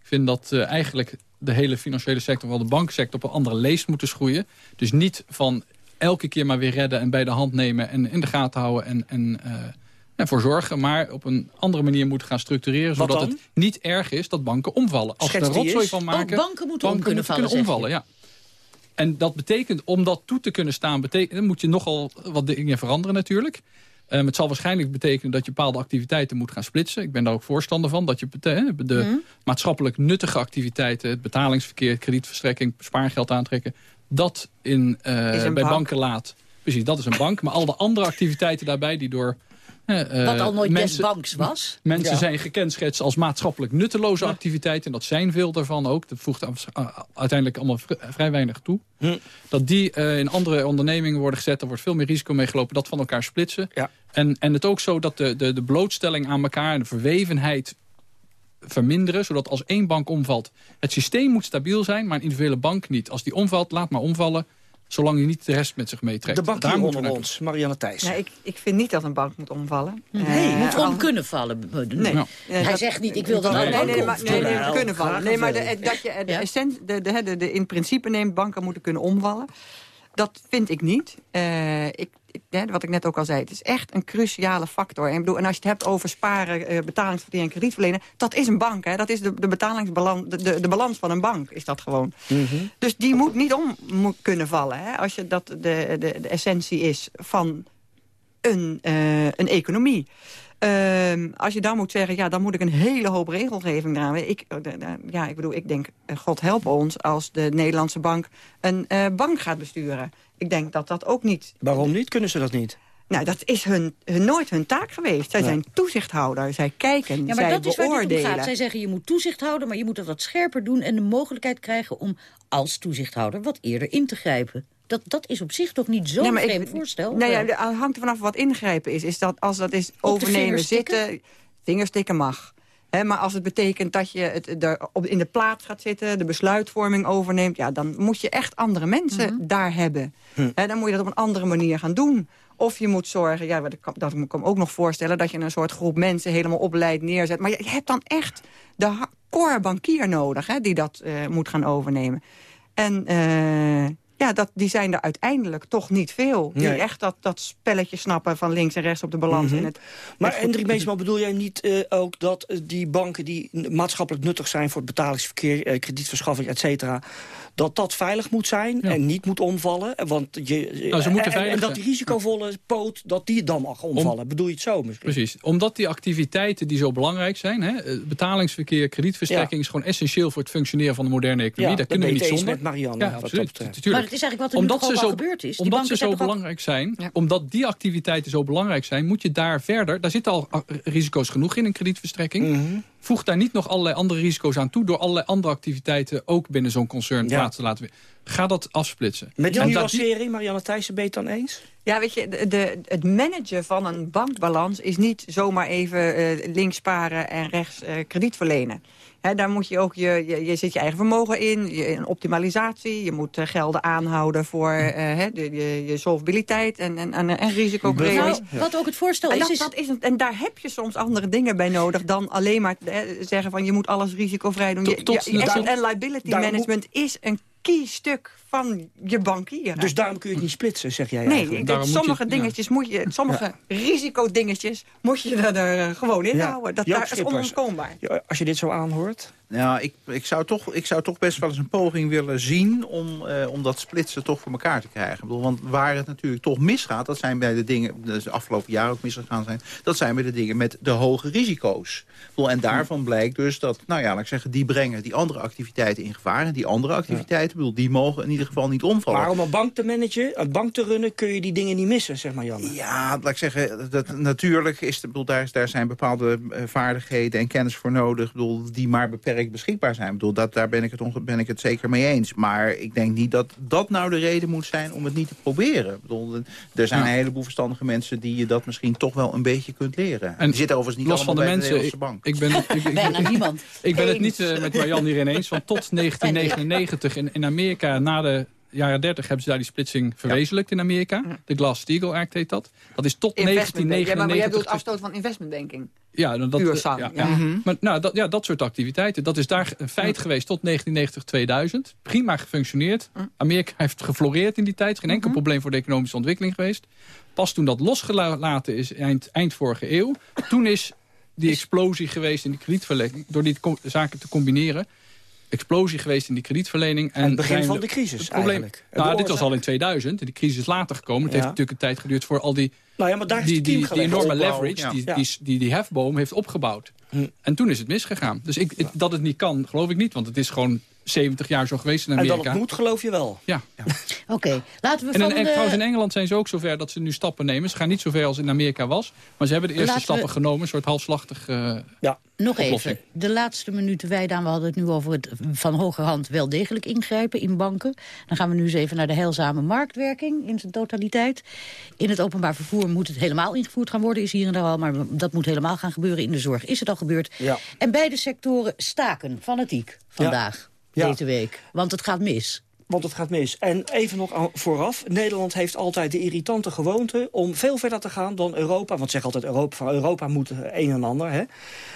Ik vind dat eh, eigenlijk de hele financiële sector, wel de bankensector, op een andere leest moeten schroeien. Dus niet van elke keer maar weer redden en bij de hand nemen en in de gaten houden en, en eh, ervoor zorgen. Maar op een andere manier moeten gaan structureren, zodat het niet erg is dat banken omvallen. Als ze er rotzooi is. van Ook maken... banken moeten om kunnen vallen, kunnen omvallen, ja. En dat betekent, om dat toe te kunnen staan, betekent, moet je nogal wat dingen veranderen natuurlijk. Ehm, het zal waarschijnlijk betekenen dat je bepaalde activiteiten moet gaan splitsen. Ik ben daar ook voorstander van. Dat je de Mhm. maatschappelijk nuttige activiteiten, het betalingsverkeer, kredietverstrekking, spaargeld aantrekken, dat in, een bij bank. banken laat. Precies, dat is een bank. Maar al de andere activiteiten daarbij die door... eh, Wat al nooit mensen, banks was. Mensen Ja. zijn gekenschetst als maatschappelijk nutteloze activiteiten. En dat zijn veel daarvan ook. Dat voegt uiteindelijk allemaal vri- vrij weinig toe. Hm. Dat die eh, in andere ondernemingen worden gezet. Daar wordt veel meer risico mee gelopen. Dat van elkaar splitsen. Ja. En, en het ook zo dat de, de, de blootstelling aan elkaar... en de verwevenheid verminderen. Zodat als één bank omvalt... het systeem moet stabiel zijn, maar een individuele bank niet. Als die omvalt, laat maar omvallen. Zolang je niet de rest met zich meetrekt. De bankier Daar onder ons, Marianne Thijs. Ja, ik, ik vind niet dat een bank moet omvallen. Nee, Eh, moet om al- kunnen vallen. Nee. Ja. Eh, Hij dat- zegt niet, ik wil dat nee, nee, nee, maar, nee, nee, kunnen vallen. Nee, maar de, een dat je de Ja. essentie, de, de, de, de in principe neemt, banken moeten kunnen omvallen. Dat vind ik niet. Eh, ik, wat ik net ook al zei, het is echt een cruciale factor. En, bedoel, en als je het hebt over sparen, betalingsverkeer en kredietverlenen... dat is een bank, hè? dat is de, de, betalingsbalans, de, de, de balans van een bank, is dat gewoon. Mhm. Dus die moet niet om moet kunnen vallen. Hè? Als je dat de, de, de essentie is van een, eh, een economie. Ehm, als je dan moet zeggen, ja, dan moet ik een hele hoop regelgeving eraan. Ik, eh, de- de- ja, ik bedoel, ik denk, eh, God help ons als de Nederlandse bank een eh, bank gaat besturen. Ik denk dat dat ook niet... Waarom niet? Kunnen ze dat niet? Nou, dat is hun, hun, nooit hun taak geweest. Zij Ja. zijn toezichthouder, zij kijken, Ja, maar zij dat is waar dit om gaat. Zij zeggen je moet toezicht houden, maar je moet dat wat scherper doen... en de mogelijkheid krijgen om als toezichthouder wat eerder in te grijpen. Dat, dat is op zich toch niet zo'n Nee, ik- vreemd voorstel? Nou ja, het hangt er vanaf wat ingrijpen is. is dat als dat is overnemen, vingers tikken? zitten... Vingerstikken mag. Hè, maar als het betekent dat je het er op, in de plaats gaat zitten... de besluitvorming overneemt... Ja, dan moet je echt andere mensen Mhm. daar hebben. Hè, dan moet je dat op een andere manier gaan doen. Of je moet zorgen, ja, dat kan, ik me ook nog voorstellen... dat je een soort groep mensen helemaal opleidt neerzet. Maar je, je hebt dan echt de core bankier nodig... Hè, die dat eh, moet gaan overnemen. En eh, ja, dat, die zijn er uiteindelijk toch niet veel. Die Nee. echt dat, dat spelletje snappen van links en rechts op de balans. En het, Maar het Hendrik Meesman, bedoel jij niet eh, ook dat eh, die banken die maatschappelijk nuttig zijn voor het betalingsverkeer, eh, kredietverschaffing, et cetera, dat dat veilig moet zijn en niet moet omvallen? Want je, Nou, ze moeten en- dat die risicovolle poot, dat die dan mag omvallen. Bedoel je het zo misschien? Precies. Omdat die activiteiten die zo belangrijk zijn... Hè, betalingsverkeer, kredietverstrekking... is gewoon essentieel voor het functioneren van de moderne economie. Ja, Daar dat kunnen we niet zonder. met Marianne, Ja, wat dat betreft. Tuurlijk. Het is eigenlijk wat er nu toch ook al gebeurd is. Die Omdat banken ze zo ook- belangrijk zijn, omdat die activiteiten zo belangrijk zijn... moet je daar verder... Daar zitten al ah, risico's genoeg in, een kredietverstrekking. Mhm. Voeg daar niet nog allerlei andere risico's aan toe... door allerlei andere activiteiten ook binnen zo'n concern Ja. plaats te laten. Ga dat afsplitsen. Met die nuancering, Marianne Thijssen, ben je het dan eens? Ja, weet je, de, de- het managen van een bankbalans is niet zomaar even eh, links sparen en rechts eh, krediet verlenen. Daar moet je ook, je, je, je zit je eigen vermogen in, je, een optimalisatie. Je moet eh, gelden aanhouden voor eh, hè, de, je, je solvabiliteit en, en, en, en risicopremies. Nou, wat ook het voorstel En, is, dat, is... dat is het, en daar heb je soms andere dingen bij nodig dan alleen maar eh, zeggen van je moet alles risicovrij doen. Je, Tot- tot- je- je asset en liability management is een key stuk van je bankier. Dus daarom kun je het niet splitsen, zeg jij Nee, ik- Daarom moet sommige ja. dingetjes moet je, sommige risicodingetjes moet je er, er, eh, gewoon in Ja. houden. Dat Joop daar is onontkoombaar. Ja, Als je dit zo aanhoort... Nou, ik, ik, zou toch, ik zou toch best wel eens een poging willen zien... om, eh, om dat splitsen toch voor elkaar te krijgen. Ik bedoel, want waar het natuurlijk toch misgaat... dat zijn bij de dingen, dat de afgelopen jaren ook misgegaan zijn... dat zijn bij de dingen met de hoge risico's. Bedoel, en daarvan blijkt dus dat, nou ja, laat ik zeggen... die brengen die andere activiteiten in gevaar. En die andere activiteiten, bedoel, die mogen in ieder geval niet omvallen. Maar om een bank te managen, een bank te runnen... kun je die dingen niet missen, zeg maar, Janne. Ja, laat ik zeggen, dat, natuurlijk is, de, bedoel, daar, daar zijn bepaalde eh, vaardigheden en kennis voor nodig... Bedoel, die maar beperkt beschikbaar zijn. Bedoel, dat, daar ben ik, het ben ik het zeker mee eens. Maar ik denk niet dat dat nou de reden moet zijn om het niet te proberen. Bedoel, er zijn een heleboel verstandige mensen die je dat misschien toch wel een beetje kunt leren. En die zitten overigens niet los allemaal van de bij mensen, de Bank. Ik, ben, ik, ik, Bijna niemand. Ik ben het niet uh, met Marjan hierin eens. Want tot 1999 in, in Amerika, na de jaren 30 hebben ze daar die splitsing verwezenlijkt in Amerika. De Glass-Steagall Act heet dat. Dat is tot Investment banking. Ja, maar, maar jij 1999... bedoelt afstoot van investment banking. Ja, dat, Puur ja, zang, ja. ja. Mhm. Maar nou, dat, ja, dat soort activiteiten, dat is daar een feit geweest tot 1990-2000. Prima gefunctioneerd. Amerika heeft gefloreerd in die tijd. Geen enkel probleem voor de economische ontwikkeling geweest. Pas toen dat losgelaten is, eind, eind vorige eeuw... toen is die explosie geweest in die kredietverlening... door die zaken te combineren explosie geweest in die kredietverlening. En het begin van de crisis het probleem, eigenlijk. En Nou, de dit was al in 2000. En die crisis is later gekomen. Het Ja. heeft natuurlijk een tijd geduurd voor al die... Nou ja, maar daar is die, het die, team die enorme Opbouw, leverage ja. die, Ja. die, die, die hefboom heeft opgebouwd. En toen is het misgegaan. Dus ik, ik- dat het niet kan, geloof ik niet. Want het is gewoon 70 jaar zo geweest in En Amerika. dat het moet, geloof je wel. Ja. Oké, laten we En, van in, en de... trouwens in Engeland zijn ze ook zover dat ze nu stappen nemen. Ze gaan niet zover als in Amerika was. Maar ze hebben de eerste Laten we- stappen genomen. Een soort halfslachtig eh, Nog oplossing. even, de laatste minuten wijden aan. We hadden het nu over het van hogerhand wel degelijk ingrijpen in banken. Dan gaan we nu eens even naar de heilzame marktwerking in zijn totaliteit. In het openbaar vervoer moet het helemaal ingevoerd gaan worden. Is hier en daar al, maar dat moet helemaal gaan gebeuren. In de zorg is het al gebeurd. Ja. En beide sectoren staken fanatiek vandaag, Ja. Deze week. Want het gaat mis. Want het gaat mis. En even nog aan- vooraf. Nederland heeft altijd de irritante gewoonte om veel verder te gaan dan Europa. Want zeg altijd Europa, van Europa moet een en ander. Hè?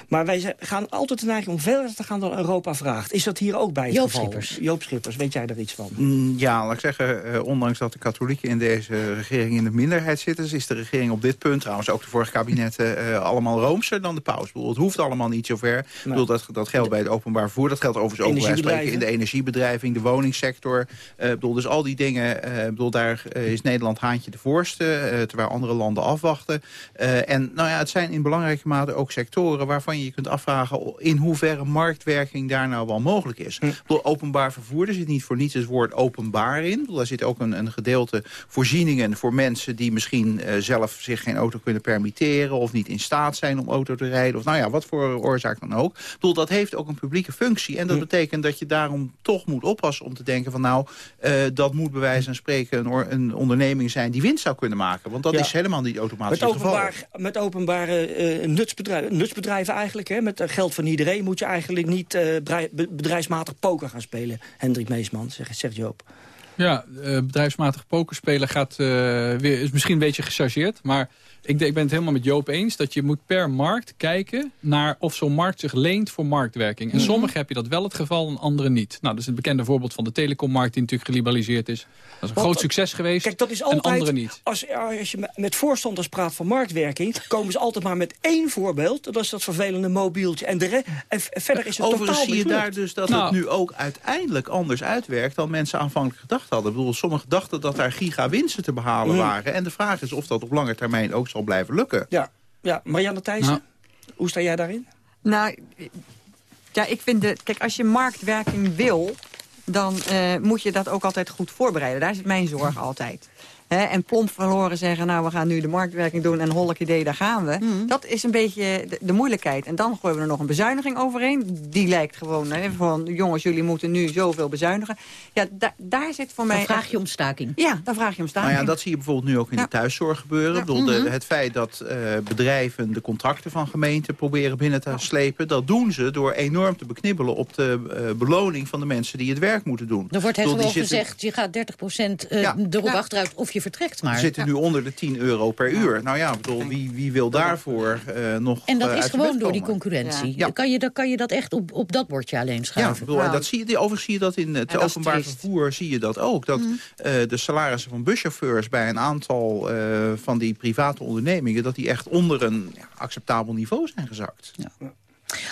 Maar wij gaan altijd de neiging om verder te gaan dan Europa vraagt. Is dat hier ook bij het Joop geval? Schippers. Joop Schippers, weet jij daar iets van? Mm, Ja, laat ik zeggen, eh, ondanks dat de katholieken in deze regering in de minderheid zitten... is de regering op dit punt, trouwens ook de vorige kabinetten... eh, allemaal roomser dan de paus. Ik bedoel, het hoeft allemaal niet zo ver. Ik bedoel, dat, dat geldt bij het openbaar vervoer. Dat geldt overigens ook bij in de energiebedrijving, de woningsector. Eh, ik bedoel, dus al die dingen, ik bedoel, daar eh, is Nederland haantje de voorste... terwijl andere landen afwachten. En nou ja, het zijn in belangrijke mate ook sectoren... waarvan je je kunt afvragen in hoeverre marktwerking daar nou wel mogelijk is. Ik bedoel, openbaar vervoer, er zit niet voor niets het woord openbaar in. Bedoel, Daar zit ook een, een gedeelte voorzieningen voor mensen... die misschien zelf zich geen auto kunnen permitteren... of niet in staat zijn om auto te rijden. Of nou ja, wat voor oorzaak dan ook. Ik bedoel, dat heeft ook een publieke functie. En dat betekent dat je daarom toch moet oppassen om te denken van... nou, eh, dat moet bij wijze van spreken een, een onderneming zijn die winst zou kunnen maken. Want dat Ja. is helemaal niet automatisch Met, het geval. met openbare eh, nutsbedrijven, nutsbedrijven eigenlijk, hè, met geld van iedereen... moet je eigenlijk niet eh, bedrijfsmatig poker gaan spelen. Hendrik Meesman, zegt, zegt Joop. Ja, eh, bedrijfsmatig pokerspelen gaat, eh, weer, is misschien een beetje gechargeerd. Maar ik, denk- ik ben het helemaal met Joop eens dat je moet per markt kijken naar of zo'n markt zich leent voor marktwerking. En Mhm. sommige heb je dat wel het geval en andere niet. Nou, dat is het bekende voorbeeld van de telecommarkt die natuurlijk geliberaliseerd is. Dat is een Want, groot succes geweest Kijk, dat is en altijd, andere niet. Als, als je met voorstanders praat van marktwerking... komen ze altijd maar met één voorbeeld. Dat is dat vervelende mobieltje. En, de re- en v- verder is het Overigens totaal zie je daar dus dat Nou. het nu ook uiteindelijk anders uitwerkt... dan mensen aanvankelijk gedacht hadden. Ik bedoel, sommigen dachten dat daar gigawinsten te behalen Mm. waren. En de vraag is of dat op lange termijn ook zal blijven lukken. Ja, ja. Marianne Thijssen, Nou. hoe sta jij daarin? Nou, ja, ik vind... De, kijk, als je marktwerking wil... dan eh, moet je dat ook altijd goed voorbereiden. Daar zit mijn zorg altijd. Hè, en plomp verloren zeggen, nou, we gaan nu de marktwerking doen... en hollek idee, daar gaan we. Dat is een beetje de, de moeilijkheid. En dan gooien we er nog een bezuiniging overheen. Die lijkt gewoon, hè, van jongens, jullie moeten nu zoveel bezuinigen. Ja, da- daar zit voor mij... Dan vraag je om staking. Ja, dan vraag je om staking. Nou ja, dat zie je bijvoorbeeld nu ook in Ja. de thuiszorg gebeuren. Ik bedoel, de- Mhm. het feit dat eh, bedrijven de contracten van gemeenten proberen binnen te slepen... dat doen ze door enorm te beknibbelen op de eh, beloning van de mensen die het werk moeten doen. Er wordt die zitten- gezegd, je gaat 30 procent eh, Ja. erop Ja. achteruit of je vertrekt maar. We zitten nu onder de 10 euro per uur. Nou ja, ik bedoel, wie, wie wil daarvoor eh, nog En dat eh, is gewoon door die concurrentie. Ja. Dan, kan je, dan kan je dat echt op, op dat bordje alleen Ja, ik schuiven. bedoel, en dat zie je, overigens zie je dat in het openbaar vervoer zie je dat ook. Dat eh, de salarissen van buschauffeurs bij een aantal eh, van die private ondernemingen... dat die echt onder een ja, acceptabel niveau zijn gezakt.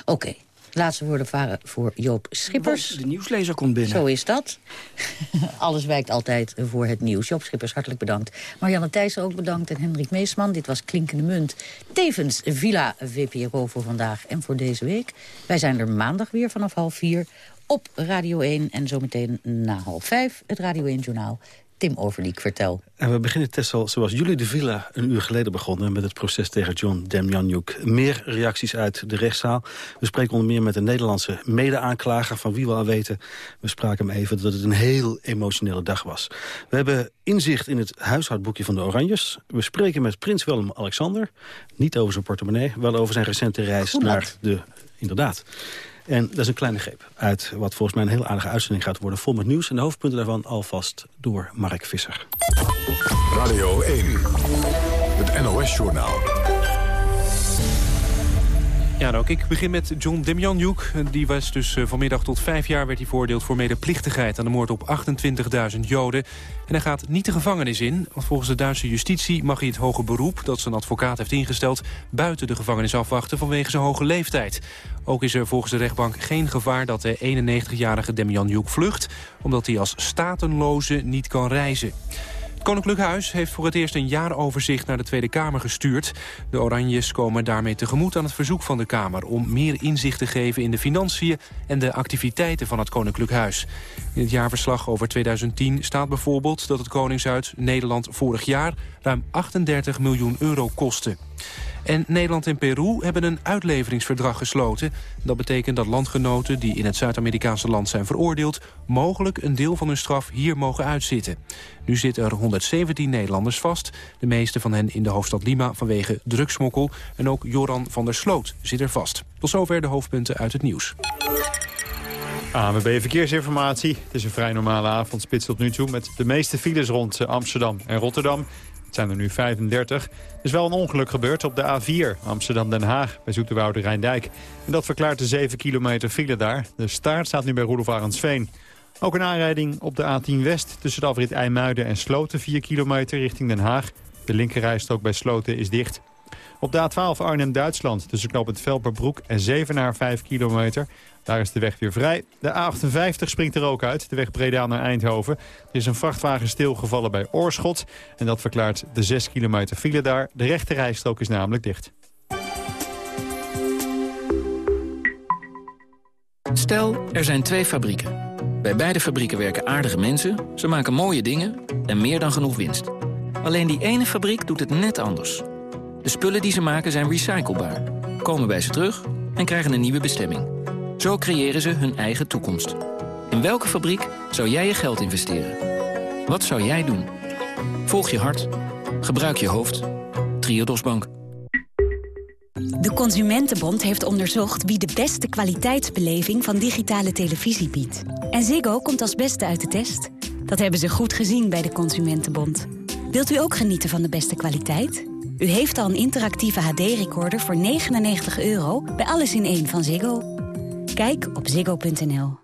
Oké, laatste woorden varen voor Joop Schippers. De nieuwslezer komt binnen. Zo is dat. Alles wijkt altijd voor het nieuws. Joop Schippers, hartelijk bedankt. Marianne Thijssen ook bedankt en Hendrik Meesman. Dit was Klinkende Munt. Tevens Villa VPRO voor vandaag en voor deze week. Wij zijn er maandag weer vanaf half vier. op Radio 1. En zometeen na half vijf het Radio 1-journaal. Tim Overdiek, vertel. En we beginnen, Tessel, zoals jullie de Villa een uur geleden begonnen... met het proces tegen John Demjanjuk. Meer reacties uit de rechtszaal. We spreken onder meer met een Nederlandse mede-aanklager... van wie we al weten, we spraken hem even... dat het een heel emotionele dag was. We hebben inzicht in het huishoudboekje van de Oranjes. We spreken met prins Willem-Alexander. Niet over zijn portemonnee, wel over zijn recente reis naar de... Inderdaad. En dat is een kleine greep uit wat volgens mij een heel aardige uitzending gaat worden. Vol met nieuws en de hoofdpunten daarvan alvast door Mark Visser. Radio 1, het NOS-journaal. Ja, ook ik begin met John Demjanjuk. Die was dus eh, vanmiddag tot vijf jaar werd hij veroordeeld voor medeplichtigheid aan de moord op 28.000 Joden. En hij gaat niet de gevangenis in, want volgens de Duitse justitie mag hij het hoge beroep dat zijn advocaat heeft ingesteld buiten de gevangenis afwachten vanwege zijn hoge leeftijd. Ook is er volgens de rechtbank geen gevaar dat de 91-jarige Demjanjuk vlucht, omdat hij als statenloze niet kan reizen. Koninklijk Huis heeft voor het eerst een jaaroverzicht naar de Tweede Kamer gestuurd. De Oranjes komen daarmee tegemoet aan het verzoek van de Kamer... om meer inzicht te geven in de financiën en de activiteiten van het Koninklijk Huis. In het jaarverslag over 2010 staat bijvoorbeeld dat het Koningshuis Nederland vorig jaar ruim 38 miljoen euro kostte. En Nederland en Peru hebben een uitleveringsverdrag gesloten. Dat betekent dat landgenoten die in het Zuid-Amerikaanse land zijn veroordeeld... mogelijk een deel van hun straf hier mogen uitzitten. Nu zitten er 117 Nederlanders vast. De meeste van hen in de hoofdstad Lima vanwege drugsmokkel. En ook Joran van der Sloot zit er vast. Tot zover de hoofdpunten uit het nieuws. ANWB Verkeersinformatie. Het is een vrij normale avondspits tot nu toe... met de meeste files rond Amsterdam en Rotterdam. Het zijn er nu 35. Er is wel een ongeluk gebeurd op de A4 Amsterdam-Den Haag bij Zoeterwoude Rijndijk. En dat verklaart de 7 kilometer file daar. De staart staat nu bij Roelof Arendsveen. Ook een aanrijding op de A10 West tussen de afrit IJmuiden en Sloten 4 kilometer richting Den Haag. De linkerrijstrook bij Sloten is dicht. Op de A12 Arnhem-Duitsland tussen knooppunt Velperbroek en Zevenaar 5 kilometer. Daar is de weg weer vrij. De A58 springt er ook uit, de weg Breda naar Eindhoven. Er is een vrachtwagen stilgevallen bij Oorschot. En dat verklaart de 6 kilometer file daar. De rechte rijstrook is namelijk dicht. Stel, er zijn twee fabrieken. Bij beide fabrieken werken aardige mensen, ze maken mooie dingen en meer dan genoeg winst. Alleen die ene fabriek doet het net anders. De spullen die ze maken zijn recyclebaar, komen bij ze terug en krijgen een nieuwe bestemming. Zo creëren ze hun eigen toekomst. In welke fabriek zou jij je geld investeren? Wat zou jij doen? Volg je hart. Gebruik je hoofd. Triodos Bank. De Consumentenbond heeft onderzocht wie de beste kwaliteitsbeleving van digitale televisie biedt. En Ziggo komt als beste uit de test. Dat hebben ze goed gezien bij de Consumentenbond. Wilt u ook genieten van de beste kwaliteit? U heeft al een interactieve HD-recorder voor 99 euro bij Alles in één van Ziggo. Kijk op ziggo.nl.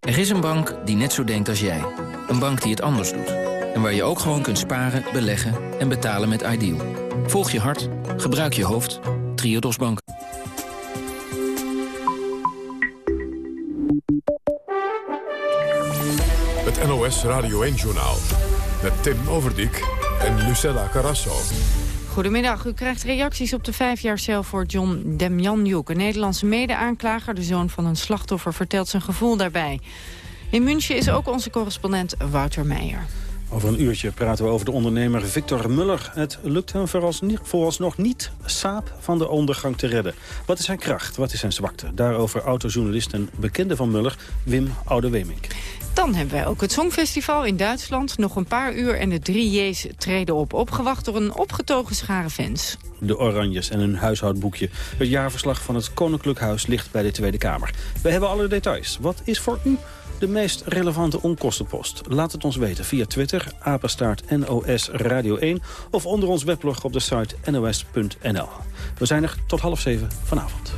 Er is een bank die net zo denkt als jij. Een bank die het anders doet. En waar je ook gewoon kunt sparen, beleggen en betalen met Ideal. Volg je hart, gebruik je hoofd. Triodos Bank. Het NOS Radio 1-journaal. Met Tim Overdijk en Lucella Carrasso. Goedemiddag. U krijgt reacties op de vijf jaar cel voor John Demjanjuk. Een Nederlandse mede-aanklager, de zoon van een slachtoffer, vertelt zijn gevoel daarbij. In München is ook onze correspondent Wouter Meijer. Over een uurtje praten we over de ondernemer Victor Muller. Het lukt hem vooralsnog niet Saap van de ondergang te redden. Wat is zijn kracht? Wat is zijn zwakte? Daarover autojournalist en bekende van Muller, Wim Oudewemink. Dan hebben wij ook het Songfestival in Duitsland. Nog een paar uur en de drie J's treden op. Opgewacht door een opgetogen schare fans. De Oranjes en een huishoudboekje. Het jaarverslag van het Koninklijk Huis ligt bij de Tweede Kamer. We hebben alle details. Wat is voor u de meest relevante onkostenpost? Laat het ons weten via Twitter, apenstaart NOS Radio 1... of onder ons weblog op de site nos.nl. We zijn er tot half zeven vanavond.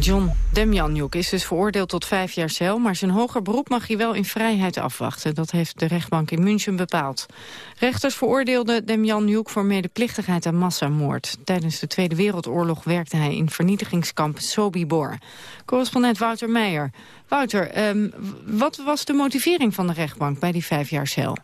John Demjanjuk is dus veroordeeld tot vijf jaar cel... maar zijn hoger beroep mag hij wel in vrijheid afwachten. Dat heeft de rechtbank in München bepaald. Rechters veroordeelden Demjanjuk voor medeplichtigheid aan massamoord. Tijdens de Tweede Wereldoorlog werkte hij in vernietigingskamp Sobibor. Correspondent Wouter Meijer. Wouter, um, wat was de motivering van de rechtbank bij die vijf jaar cel?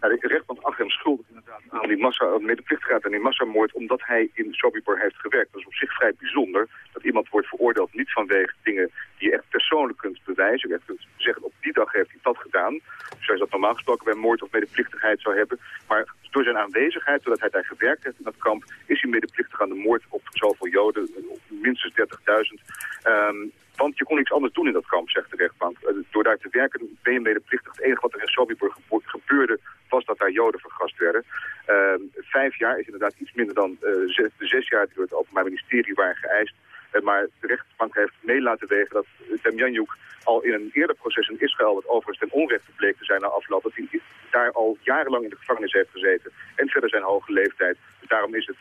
De rechtbank acht hem schuldig aan die massa, medeplichtigheid aan die massamoord, omdat hij in Sobibor heeft gewerkt. Dat is op zich vrij bijzonder dat iemand wordt veroordeeld niet vanwege dingen die je echt persoonlijk kunt bewijzen. Je kunt zeggen, op die dag heeft hij dat gedaan. Zoals dat normaal gesproken bij moord of medeplichtigheid zou hebben. Maar door zijn aanwezigheid, doordat hij daar gewerkt heeft in dat kamp, is hij medeplichtig aan de moord op zoveel Joden, minstens 30.000. Um, want je kon niks anders doen in dat kamp, zegt de rechtbank. Eh, door daar te werken ben je medeplichtig. Het enige wat er in Sobibor gebeurde was dat daar Joden vergast werden. Uh, vijf jaar is inderdaad iets minder dan uh, zes, de zes jaar die door het Openbaar Ministerie waren geëist. Uh, maar de rechtbank heeft mee laten wegen dat Demjanjuk al in een eerder proces in Israël... dat overigens ten onrechte bleek te zijn na afloop... dat hij daar al jarenlang in de gevangenis heeft gezeten. En verder zijn hoge leeftijd. Dus daarom is het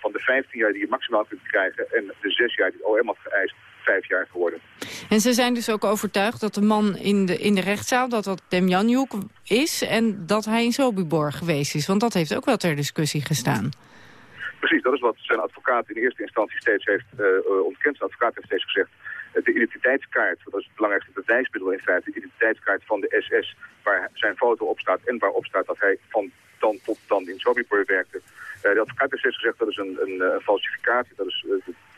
van de 15 jaar die je maximaal kunt krijgen... en de zes jaar die het OM had geëist vijf jaar geworden. En ze zijn dus ook overtuigd dat de man in de, in de rechtszaal... dat dat Demjanjuk is en dat hij in Sobibor geweest is. Want dat heeft ook wel ter discussie gestaan. Precies, dat is wat zijn advocaat in eerste instantie steeds heeft uh, ontkend. Zijn advocaat heeft steeds gezegd... de identiteitskaart, dat is het belangrijkste bewijsmiddel in feite... de identiteitskaart van de SS, waar zijn foto op staat... en waarop staat dat hij van dan tot dan in Sobibor werkte... de advocaat heeft steeds gezegd dat is een, een, falsificatie, dat is,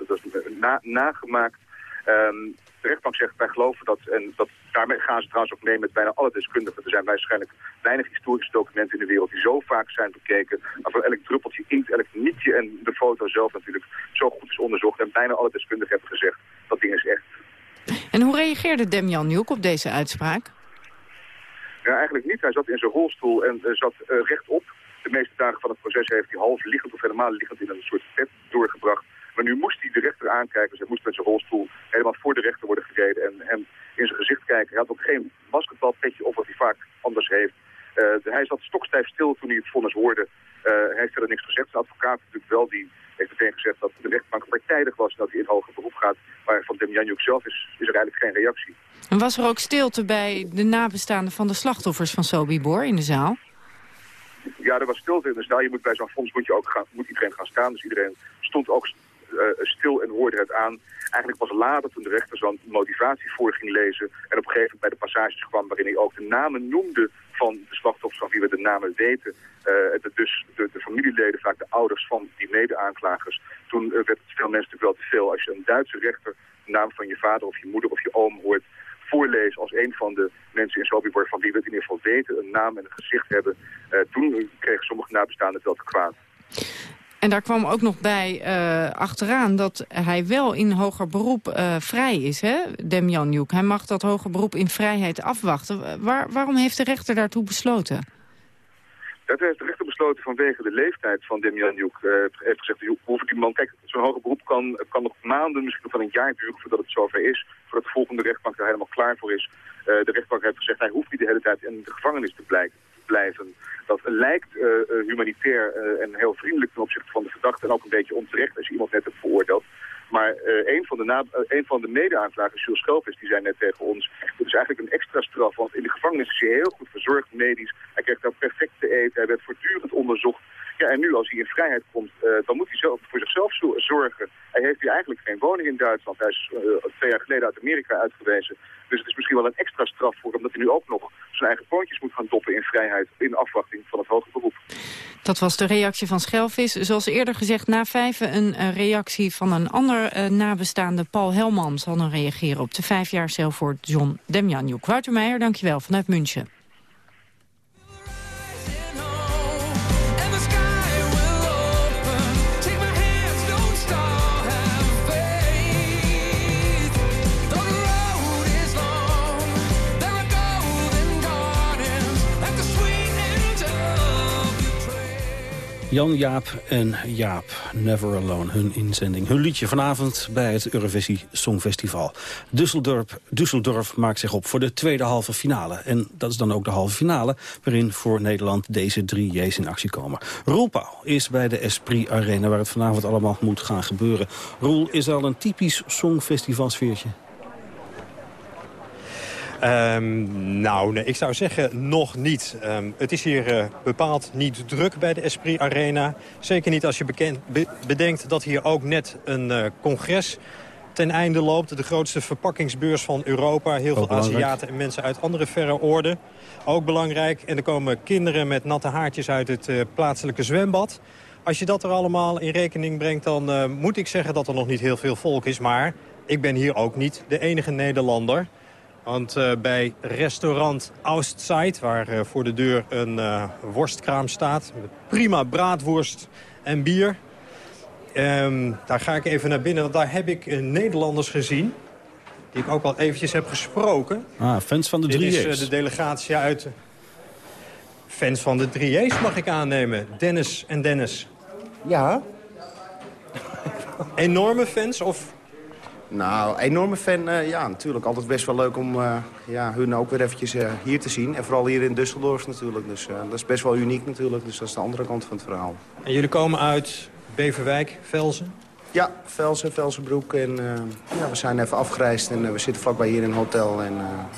dat is na, nagemaakt. De rechtbank zegt, wij geloven dat, en dat, daarmee gaan ze trouwens ook mee met bijna alle deskundigen. Er zijn waarschijnlijk weinig historische documenten in de wereld die zo vaak zijn bekeken. Maar voor elk druppeltje inkt, elk nietje en de foto zelf natuurlijk zo goed is onderzocht. En bijna alle deskundigen hebben gezegd, dat ding is echt. En hoe reageerde Demjan Nieuwk op deze uitspraak? Ja, eigenlijk niet. Hij zat in zijn rolstoel en uh, zat uh, rechtop. De meeste dagen van het proces heeft hij half liggend of helemaal liggend in een soort bed doorgebracht. Maar nu moest hij de rechter aankijken. Dus hij moest met zijn rolstoel helemaal voor de rechter worden gereden en hem in zijn gezicht kijken. Hij had ook geen basketbalpetje op wat hij vaak anders heeft. Uh, hij zat stokstijf stil toen hij het vonnis hoorde. Uh, hij heeft verder niks gezegd. Zijn advocaat natuurlijk wel, die heeft meteen gezegd dat de rechtbank partijdig was en dat hij in hoger beroep gaat. Maar van Demjanjuk zelf is, is er eigenlijk geen reactie. En was er ook stilte bij de nabestaanden van de slachtoffers van Sobibor in de zaal? Ja, er was stilte in de zaal. Je moet bij zo'n fonds moet, je ook gaan, moet iedereen gaan staan. Dus iedereen stond ook stil en hoorde het aan. Eigenlijk pas later toen de rechter zo'n motivatie voor ging lezen... en op een gegeven moment bij de passages kwam waarin hij ook de namen noemde van de slachtoffers van wie we de namen weten. Uh, dus de, de, familieleden, vaak de ouders van die mede-aanklagers. Toen uh, werd het veel mensen natuurlijk wel te veel. Als je een Duitse rechter de naam van je vader of je moeder of je oom hoort voorlezen als een van de mensen in Sobibor van wie we het in ieder geval weten, een naam en een gezicht hebben. Toen kregen sommige nabestaanden het wel te kwaad. En daar kwam ook nog bij uh, achteraan dat hij wel in hoger beroep uh, vrij is, hè, Demjanjuk. Hij mag dat hoger beroep in vrijheid afwachten. Waar, waarom heeft de rechter daartoe besloten? Dat heeft de rechter besloten vanwege de leeftijd van Demjanjuk. Uh, heeft gezegd, hoef die man... Kijk, zo'n hoger beroep kan, kan nog maanden, misschien wel een jaar duren voordat het zover is. Voordat de volgende rechtbank er helemaal klaar voor is. de rechtbank heeft gezegd, hij hoeft niet de hele tijd in de gevangenis te blijven blijven. Dat lijkt uh, humanitair uh, en heel vriendelijk ten opzichte van de verdachte en ook een beetje onterecht als je iemand net hebt veroordeeld. Maar uh, een van de, een van de mede-aanklagers, Jules Schelvis, die zei net tegen ons... dat is eigenlijk een extra straf, want in de gevangenis is hij heel goed verzorgd medisch. Hij kreeg daar perfect te eten, hij werd voortdurend onderzocht. Ja, en nu als hij in vrijheid komt, uh, dan moet hij zelf, voor zichzelf zorgen. Hij heeft hier eigenlijk geen woning in Duitsland. Hij is twee jaar geleden uit Amerika uitgewezen. Dus het is misschien wel een extra straf voor hem hij nu ook nog zijn eigen poontjes moet gaan doppen in vrijheid in afwachting van het hoger beroep. Dat was de reactie van Schelvis. Zoals eerder gezegd, na vijven een reactie van een ander uh, nabestaande, Paul Helman, zal dan reageren op de vijf jaar cel voor John Demjanjuk. Wouter Meijer, dankjewel, vanuit München. Jan, Jaap en Jaap, Never Alone, hun inzending. Hun liedje vanavond bij het Eurovisie Songfestival. Düsseldorf, Düsseldorf maakt zich op voor de tweede halve finale. En dat is dan ook de halve finale waarin voor Nederland deze drie J's in actie komen. Roel is bij de Esprit Arena waar het vanavond allemaal moet gaan gebeuren. Roel, is al een typisch Songfestivalsfeertje? Um, nou, nee, ik zou zeggen nog niet. Um, het is hier uh, bepaald niet druk bij de Esprit Arena. Zeker niet als je bekend, be bedenkt dat hier ook net een uh, congres ten einde loopt. De grootste verpakkingsbeurs van Europa. Heel veel Aziaten en mensen uit andere verre oorden. Ook belangrijk. En er komen kinderen met natte haartjes uit het uh, plaatselijke zwembad. Als je dat er allemaal in rekening brengt, dan moet ik zeggen dat er nog niet heel veel volk is. Maar ik ben hier ook niet de enige Nederlander. Want uh, bij restaurant Austzeit, waar uh, voor de deur een uh, worstkraam staat... met prima braadworst en bier... Um, daar ga ik even naar binnen, want daar heb ik Nederlanders gezien... die ik ook al eventjes heb gesproken. Ah, fans van de 3 Dit is de delegatie uit... Fans van de 3J's mag ik aannemen. Dennis en Dennis. Ja. Enorme fans of nou, enorme fan. Uh, ja, natuurlijk. Altijd best wel leuk om uh, ja, hun ook weer eventjes uh, hier te zien. En vooral hier in Düsseldorf natuurlijk. Dus dat is best wel uniek natuurlijk. Dus dat is de andere kant van het verhaal. En jullie komen uit Beverwijk, Velzen? Ja, Velzen, Velzenbroek. En ja, we zijn even afgereisd en we zitten vlakbij hier in een hotel. En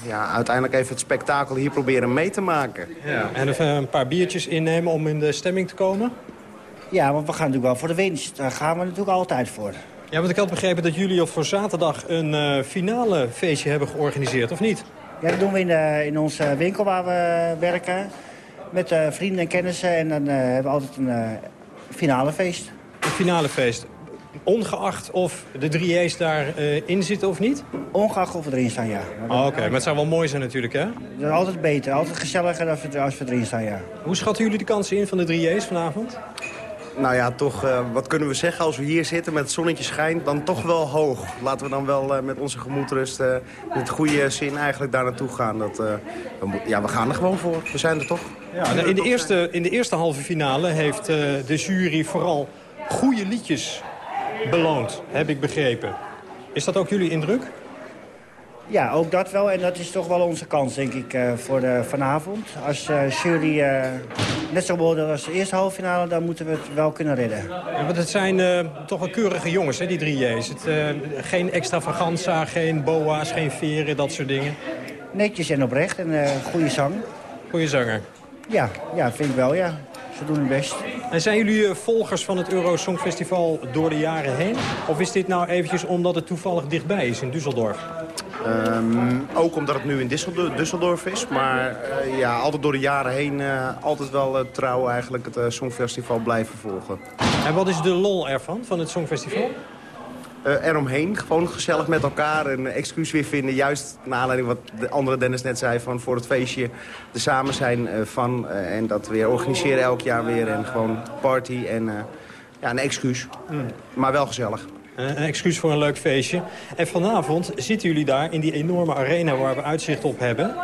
ja, uiteindelijk even het spektakel hier proberen mee te maken. Ja. En even een paar biertjes innemen om in de stemming te komen? Ja, want we gaan natuurlijk wel voor de winst. Daar gaan we natuurlijk altijd voor. Ja, want ik had begrepen dat jullie op voor zaterdag een uh, finale feestje hebben georganiseerd, of niet? Ja, dat doen we in, de, in onze winkel waar we werken. Met uh, vrienden en kennissen. En dan uh, hebben we altijd een finale feest. Een finale feest. Ongeacht of de drie J's daarin in zitten of niet? Ongeacht of we erin staan, ja. Oh, Oké, okay. maar het zou wel mooi zijn natuurlijk, hè? Dat is altijd beter. Altijd gezelliger als we, als we erin staan, ja. Hoe schatten jullie de kansen in van de drie J's vanavond? Nou ja, toch, uh, wat kunnen we zeggen als we hier zitten met het zonnetje schijnt, dan toch wel hoog. Laten we dan wel uh, met onze gemoedrust, met goede zin eigenlijk daar naartoe gaan. Dat, we, ja, we gaan er gewoon voor. We zijn er toch. Ja, in, de eerste, in de eerste halve finale heeft de jury vooral goede liedjes beloond, heb ik begrepen. Is dat ook jullie indruk? Ja, ook dat wel. En dat is toch wel onze kans, denk ik, uh, voor de, vanavond. Als uh, jury uh, net zo beoordeeld als de eerste halve finale, dan moeten we het wel kunnen redden. Ja, want het zijn toch wel keurige jongens, hè, die drie J's. Het, geen extravaganza, geen boa's, geen veren, dat soort dingen. Netjes en oprecht en goede zang. Goede zanger? Ja, ja, vind ik wel, ja. Ze doen hun best. En zijn jullie volgers van het Eurosong Festival door de jaren heen? Of is dit nou eventjes omdat het toevallig dichtbij is in Düsseldorf? Um, ook omdat het nu in Düsseldorf is. Maar uh, ja, altijd door de jaren heen uh, altijd wel uh, trouw eigenlijk het Songfestival blijven volgen. En wat is de lol ervan, van het Songfestival? eromheen, gewoon gezellig met elkaar een excuus weer vinden. Juist naar aanleiding wat de andere Dennis net zei van voor het feestje er samen zijn van. en dat weer organiseren elk jaar weer en gewoon party en ja, een excuus. Mm. Maar wel gezellig. Een excuus voor een leuk feestje. En vanavond zitten jullie daar in die enorme arena waar we uitzicht op hebben.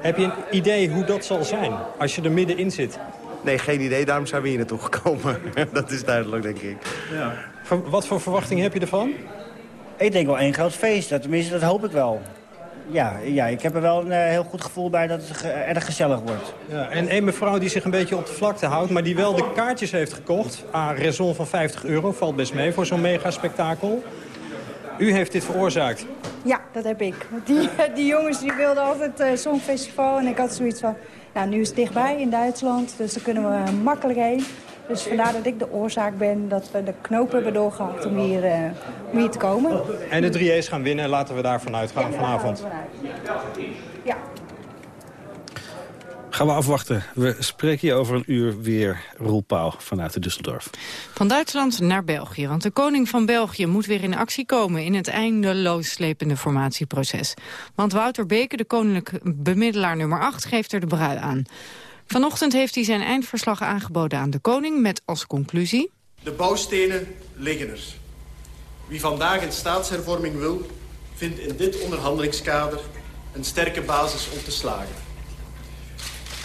Heb je een idee hoe dat zal zijn als je er middenin zit? Nee, geen idee. Daarom zijn we hier naartoe gekomen. dat is duidelijk, denk ik. Ja. Wat voor verwachting heb je ervan? Ik denk wel één groot feest. Tenminste, dat hoop ik wel. Ja, ja, ik heb er wel een uh, heel goed gevoel bij dat het erg gezellig wordt. Ja, en een mevrouw die zich een beetje op de vlakte houdt... maar die wel de kaartjes heeft gekocht... aan raison van 50 euro, valt best mee voor zo'n megaspektakel. U heeft dit veroorzaakt. Ja, dat heb ik. Die, die jongens die wilden altijd uh, Songfestival... en ik had zoiets van, nou, nu is het dichtbij in Duitsland... dus daar kunnen we makkelijk heen. Dus vandaar dat ik de oorzaak ben dat we de knoop hebben doorgehakt om hier, uh, om hier te komen. En de 3E's gaan winnen, laten we daar vanuit gaan ja, vanavond. Ja. Gaan we afwachten. We spreken hier over een uur weer Roel Pauw vanuit de Düsseldorf. Van Duitsland naar België. Want de koning van België moet weer in actie komen... in het eindeloos slepende formatieproces. Want Wouter Beke, de koninklijke bemiddelaar nummer 8... geeft er de brui aan. Vanochtend heeft hij zijn eindverslag aangeboden aan de koning met als conclusie... De bouwstenen liggen er. Wie vandaag een staatshervorming wil, vindt in dit onderhandelingskader een sterke basis om te slagen.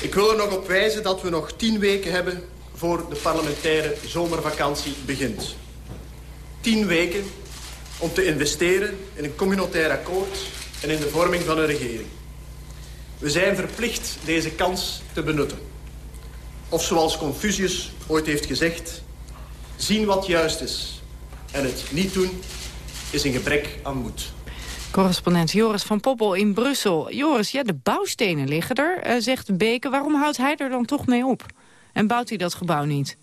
Ik wil er nog op wijzen dat we nog tien weken hebben voor de parlementaire zomervakantie begint. Tien weken om te investeren in een communautair akkoord en in de vorming van een regering. We zijn verplicht deze kans te benutten. Of zoals Confucius ooit heeft gezegd... zien wat juist is en het niet doen is een gebrek aan moed. Correspondent Joris van Poppel in Brussel. Joris, ja, de bouwstenen liggen er, uh, zegt Beke. Waarom houdt hij er dan toch mee op? En bouwt hij dat gebouw niet?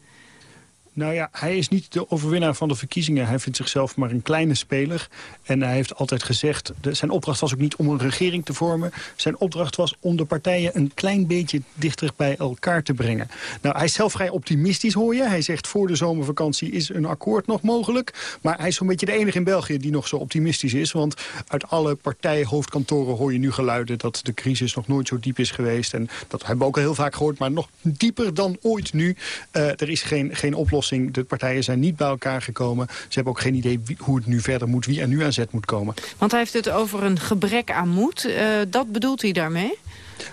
Nou ja, hij is niet de overwinnaar van de verkiezingen. Hij vindt zichzelf maar een kleine speler. En hij heeft altijd gezegd... De, zijn opdracht was ook niet om een regering te vormen. Zijn opdracht was om de partijen een klein beetje dichter bij elkaar te brengen. Nou, hij is zelf vrij optimistisch, hoor je. Hij zegt voor de zomervakantie is een akkoord nog mogelijk. Maar hij is zo'n beetje de enige in België die nog zo optimistisch is. Want uit alle partijhoofdkantoren hoor je nu geluiden... dat de crisis nog nooit zo diep is geweest. En dat hebben we ook al heel vaak gehoord. Maar nog dieper dan ooit nu. Uh, er is geen, geen oplossing. De partijen zijn niet bij elkaar gekomen. Ze hebben ook geen idee hoe het nu verder moet. Wie er nu aan zet moet komen. Want hij heeft het over een gebrek aan moed. Uh, dat bedoelt hij daarmee?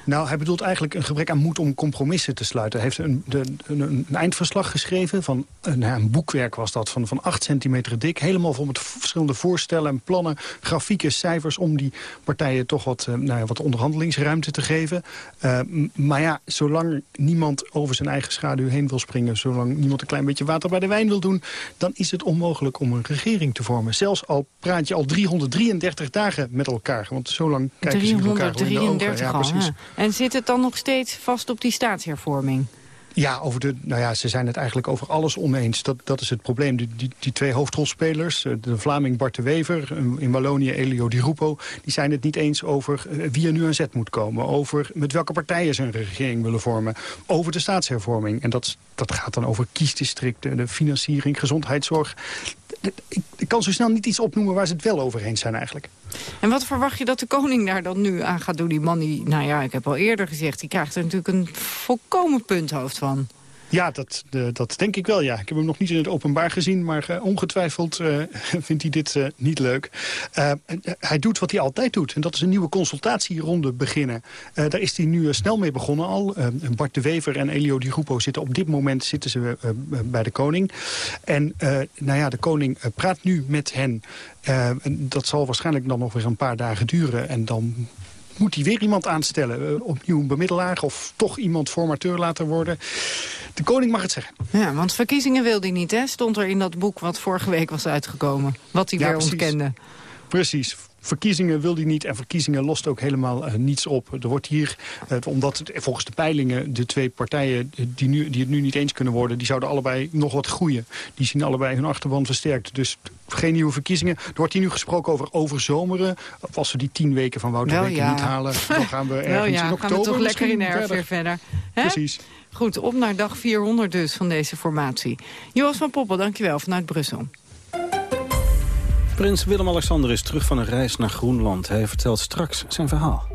Nou, hij bedoelt eigenlijk een gebrek aan moed om compromissen te sluiten. Hij heeft een, de, een, een eindverslag geschreven, van een, een, boekwerk was dat, van, van 8 centimeter dik. Helemaal vol met verschillende voorstellen en plannen, grafieken, cijfers... om die partijen toch wat, uh, nou ja, wat onderhandelingsruimte te geven. Uh, maar ja, zolang niemand over zijn eigen schaduw heen wil springen... zolang niemand een klein beetje water bij de wijn wil doen... dan is het onmogelijk om een regering te vormen. Zelfs al praat je al 333 dagen met elkaar. Want zo lang kijken ze elkaar in de ogen. Ja, precies. En zit het dan nog steeds vast op die staatshervorming? Ja, over de, nou ja, ze zijn het eigenlijk over alles oneens. Dat, dat is het probleem. Die, die, twee hoofdrolspelers, eh, de Vlaming Bart de Wever... in Wallonië Elio Di Rupo... die zijn het niet eens over eh, wie er nu aan zet moet komen. Over met welke partijen ze een regering willen vormen. Over de staatshervorming. En dat, dat gaat dan over kiesdistricten, de financiering, gezondheidszorg ik, kan zo snel niet iets opnoemen waar ze het wel over eens zijn eigenlijk. En wat verwacht je dat de koning daar dan nu aan gaat doen? Die man die, nou ja, ik heb al eerder gezegd, die krijgt er natuurlijk een volkomen punthoofd van. Ja, dat, dat denk ik wel, ja. Ik heb hem nog niet in het openbaar gezien... maar uh, ongetwijfeld uh, vindt hij dit uh, niet leuk. hij doet wat hij altijd doet. En dat is een nieuwe consultatieronde beginnen. daar is hij nu snel mee begonnen al. Bart de Wever en Elio Di Rupo zitten op dit moment zitten ze, bij de koning. En nou ja, de koning praat nu met hen. dat zal waarschijnlijk dan nog weer een paar dagen duren. En dan moet hij weer iemand aanstellen. Uh, opnieuw een bemiddelaar of toch iemand formateur laten worden. De koning mag het zeggen. Ja, want verkiezingen wil hij niet, hè? Stond er in dat boek wat vorige week was uitgekomen. Wat hij weer precies. ontkende. Precies. Verkiezingen wil hij niet en verkiezingen lost ook helemaal uh, niets op. Er wordt hier, uh, omdat volgens de peilingen de twee partijen die, nu, die het nu niet eens kunnen worden... die zouden allebei nog wat groeien. Die zien allebei hun achterban versterkt. Dus geen nieuwe verkiezingen. Er wordt hier nu gesproken over overzomeren. Als we die tien weken van Wouter Beke ja. niet halen... dan gaan we ergens ja, in oktober gaan we toch lekker in de weer verder. Precies. Goed, op naar dag 400 dus van deze formatie. Joas van Poppel, dankjewel, vanuit Brussel. Prins Willem-Alexander is terug van een reis naar Groenland. Hij vertelt straks zijn verhaal.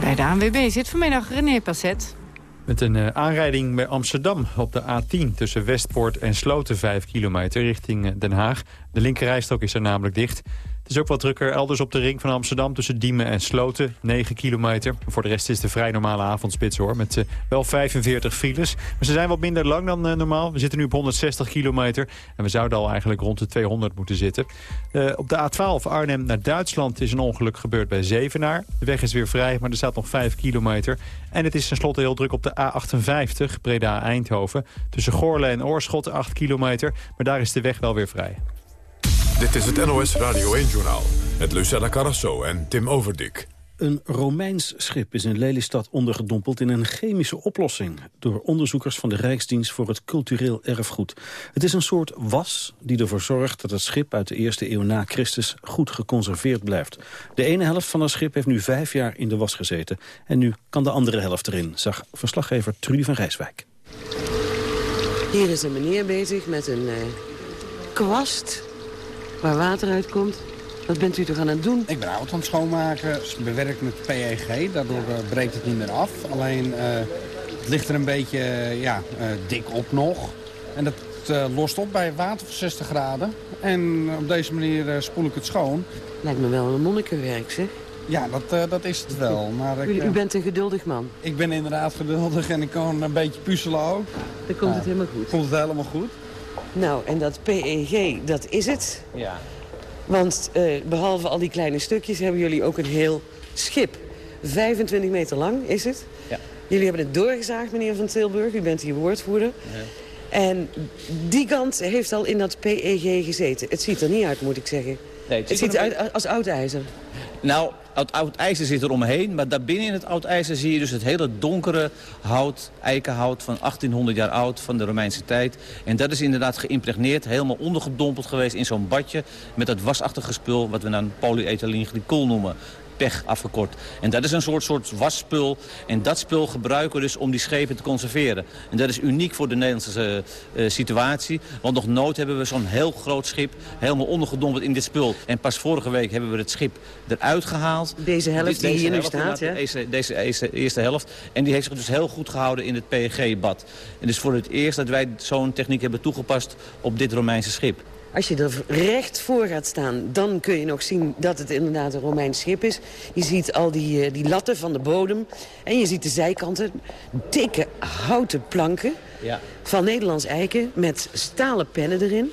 Bij de ANWB zit vanmiddag René Passet. Met een uh, aanrijding bij Amsterdam op de A10 tussen Westpoort en Sloten 5 kilometer richting eh, Den Haag. De linkerrijstrook is er namelijk dicht. Het is ook wat drukker elders op de ring van Amsterdam... tussen Diemen en Sloten, 9 kilometer. Voor de rest is een vrij normale avondspits, hoor. Met uh, wel 45 files. Maar ze zijn wat minder lang dan uh, normaal. We zitten nu op 160 kilometer. En we zouden al eigenlijk rond de 200 moeten zitten. Uh, op de A12 Arnhem naar Duitsland is een ongeluk gebeurd bij Zevenaar. De weg is weer vrij, maar er staat nog 5 kilometer. En het is tenslotte heel druk op de A58, Breda-Eindhoven. Tussen Goorle en Oorschot, 8 kilometer. Maar daar is de weg wel weer vrij. Dit is het NOS Radio 1-journaal met Lucella Carrasso en Tim Overdik. Een Romeins schip is in Lelystad ondergedompeld in een chemische oplossing... door onderzoekers van de Rijksdienst voor het Cultureel Erfgoed. Het is een soort was die ervoor zorgt dat het schip uit de eerste eeuw na Christus goed geconserveerd blijft. De ene helft van het schip heeft nu vijf jaar in de was gezeten... en nu kan de andere helft erin, zag verslaggever Trudy van Rijswijk. Hier is een meneer bezig met een uh, kwast waar water uitkomt. Wat bent u toch aan het doen? Ik ben auto aan het schoonmaken, bewerkt met PEG, daardoor uh, breekt het niet meer af. Alleen uh, het ligt er een beetje uh, ja, dik op nog. En dat lost op bij water van 60 graden. En op deze manier spoel ik het schoon. Lijkt me wel een monnikenwerk, zeg. Ja, dat, dat is het wel. Maar u, ik, u, bent een geduldig man. Ik ben inderdaad geduldig en ik kan een beetje puzzelen ook. Dan komt het helemaal goed. Komt het helemaal goed. Nou, en dat PEG, dat is het. Ja. Want uh, behalve al die kleine stukjes hebben jullie ook een heel schip. 25 meter lang is het. Ja. Jullie hebben het doorgezaagd, meneer Van Tilburg. U bent hier woordvoerder. Ja. En die kant heeft al in dat PEG gezeten. Het ziet er niet uit, moet ik zeggen. Nee, het, het ziet eruit als oud ijzer. Nou, oud, oud ijzer zit er omheen, maar daarbinnen in het oud ijzer zie je dus het hele donkere hout, eikenhout van 1800 jaar oud van de Romeinse tijd. En dat is inderdaad geïmpregneerd, helemaal ondergedompeld geweest in zo'n badje met dat wasachtige spul wat we dan polyethylenglycol noemen pech afgekort. En dat is een soort, soort wasspul. En dat spul gebruiken we dus om die schepen te conserveren. En dat is uniek voor de Nederlandse uh, situatie. Want nog nooit hebben we zo'n heel groot schip helemaal ondergedompeld in dit spul. En pas vorige week hebben we het schip eruit gehaald. Deze helft die hier nu staat, ja? Deze, deze, deze, eerste helft. En die heeft zich dus heel goed gehouden in het PEG-bad. En dus voor het eerst dat wij zo'n techniek hebben toegepast op dit Romeinse schip. Als je er recht voor gaat staan, dan kun je nog zien dat het inderdaad een Romeins schip is. Je ziet al die, uh, die latten van de bodem. En je ziet de zijkanten, dikke houten planken ja. van Nederlands eiken met stalen pennen erin.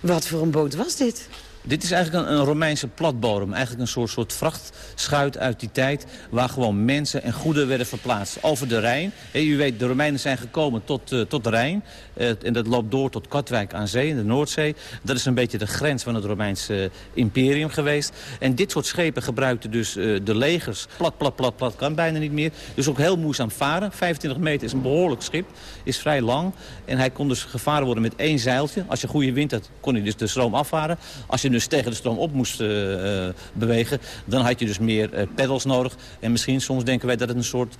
Wat voor een boot was dit? Dit is eigenlijk een, Romeinse platbodem. Eigenlijk een soort, soort vrachtschuit uit die tijd... waar gewoon mensen en goederen werden verplaatst over de Rijn. u weet, de Romeinen zijn gekomen tot, uh, tot de Rijn. Uh, en dat loopt door tot Katwijk aan zee, in de Noordzee. Dat is een beetje de grens van het Romeinse uh, imperium geweest. En dit soort schepen gebruikten dus de legers. Plat, plat, plat, plat, kan bijna niet meer. Dus ook heel moeizaam varen. 25 meter is een behoorlijk schip. Is vrij lang. En hij kon dus gevaren worden met één zeiltje. Als je goede wind had, kon hij dus de stroom afvaren. Als je dus tegen de stroom op moest uh, bewegen... dan had je dus meer uh, pedals nodig. En misschien soms denken wij dat het een soort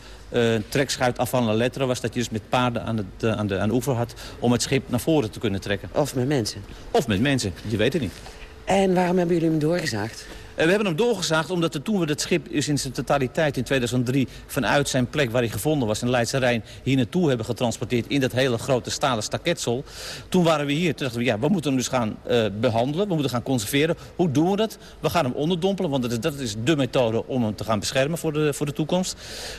trekschuit af van la was... dat je dus met paarden aan, het, aan, de, aan de oever had om het schip naar voren te kunnen trekken. Of met mensen. Of met mensen, je weet het niet. En waarom hebben jullie hem doorgezaagd? We hebben hem doorgezaagd omdat toen we het schip in zijn totaliteit in 2003... vanuit zijn plek waar hij gevonden was in Leidse Rijn... hier naartoe hebben getransporteerd in dat hele grote stalen staketsel. Toen waren we hier. Toen dachten we, ja, we moeten hem dus gaan uh, behandelen. We moeten gaan conserveren. Hoe doen we dat? We gaan hem onderdompelen, want dat is, dat is de methode om hem te gaan beschermen voor de, voor de toekomst.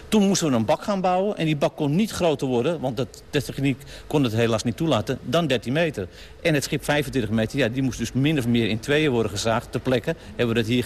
Toen moesten we een bak gaan bouwen. En die bak kon niet groter worden, want dat, de techniek kon het helaas niet toelaten, dan 13 meter. En het schip 25 meter, ja, die moest dus min of meer in tweeën worden gezaagd. Ter plekke hebben we dat hier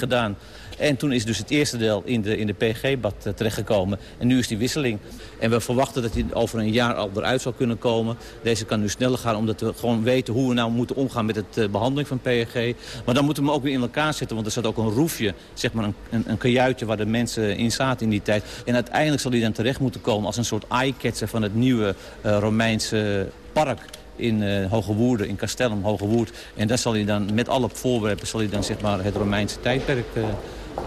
En toen is dus het eerste deel in de, in de PG-bad uh, terechtgekomen. En nu is die wisseling. En we verwachten dat die over een jaar al eruit zou kunnen komen. Deze kan nu sneller gaan, omdat we gewoon weten hoe we nou moeten omgaan met de uh, behandeling van PG. Maar dan moeten we hem ook weer in elkaar zetten, want er staat ook een roefje, zeg maar een, een, een kajuitje waar de mensen in zaten in die tijd. En uiteindelijk zal hij dan terecht moeten komen als een soort eye-catcher van het nieuwe uh, Romeinse park in uh, Hoge Woerde, in Castellum, Hoge Woerd. En daar zal hij dan, met alle voorwerpen, zal hij dan zeg maar het Romeinse tijdperk uh,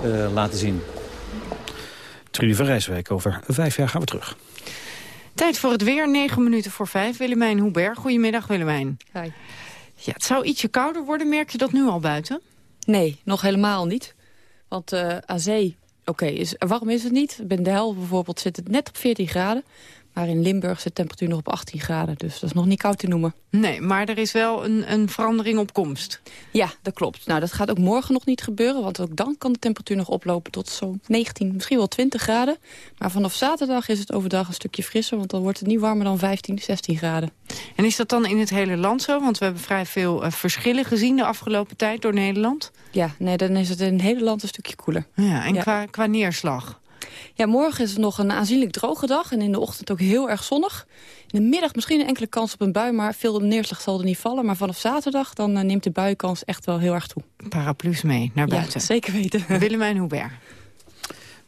uh, laten zien. Trudy van Rijswijk, over vijf jaar gaan we terug. Tijd voor het weer, negen minuten voor vijf. Willemijn Hubert, goedemiddag Willemijn. Hi. Ja, het zou ietsje kouder worden, merk je dat nu al buiten? Nee, nog helemaal niet. Want uh, aan zee, oké, okay, warm is het niet. Bij de hel bijvoorbeeld zit het net op 14 graden. Maar in Limburg zit de temperatuur nog op 18 graden. Dus dat is nog niet koud te noemen. Nee, maar er is wel een, een verandering op komst. Ja, dat klopt. Nou, dat gaat ook morgen nog niet gebeuren. Want ook dan kan de temperatuur nog oplopen tot zo'n 19, misschien wel 20 graden. Maar vanaf zaterdag is het overdag een stukje frisser. Want dan wordt het niet warmer dan 15, 16 graden. En is dat dan in het hele land zo? Want we hebben vrij veel uh, verschillen gezien de afgelopen tijd door Nederland. Ja, nee, dan is het in het hele land een stukje koeler. Ja, en ja. Qua, qua neerslag? Ja, morgen is het nog een aanzienlijk droge dag en in de ochtend ook heel erg zonnig. In de middag misschien een enkele kans op een bui, maar veel neerslag zal er niet vallen. Maar vanaf zaterdag dan uh, neemt de buienkans echt wel heel erg toe. Paraplu's mee naar buiten. Ja, zeker weten. Willemijn Hubert.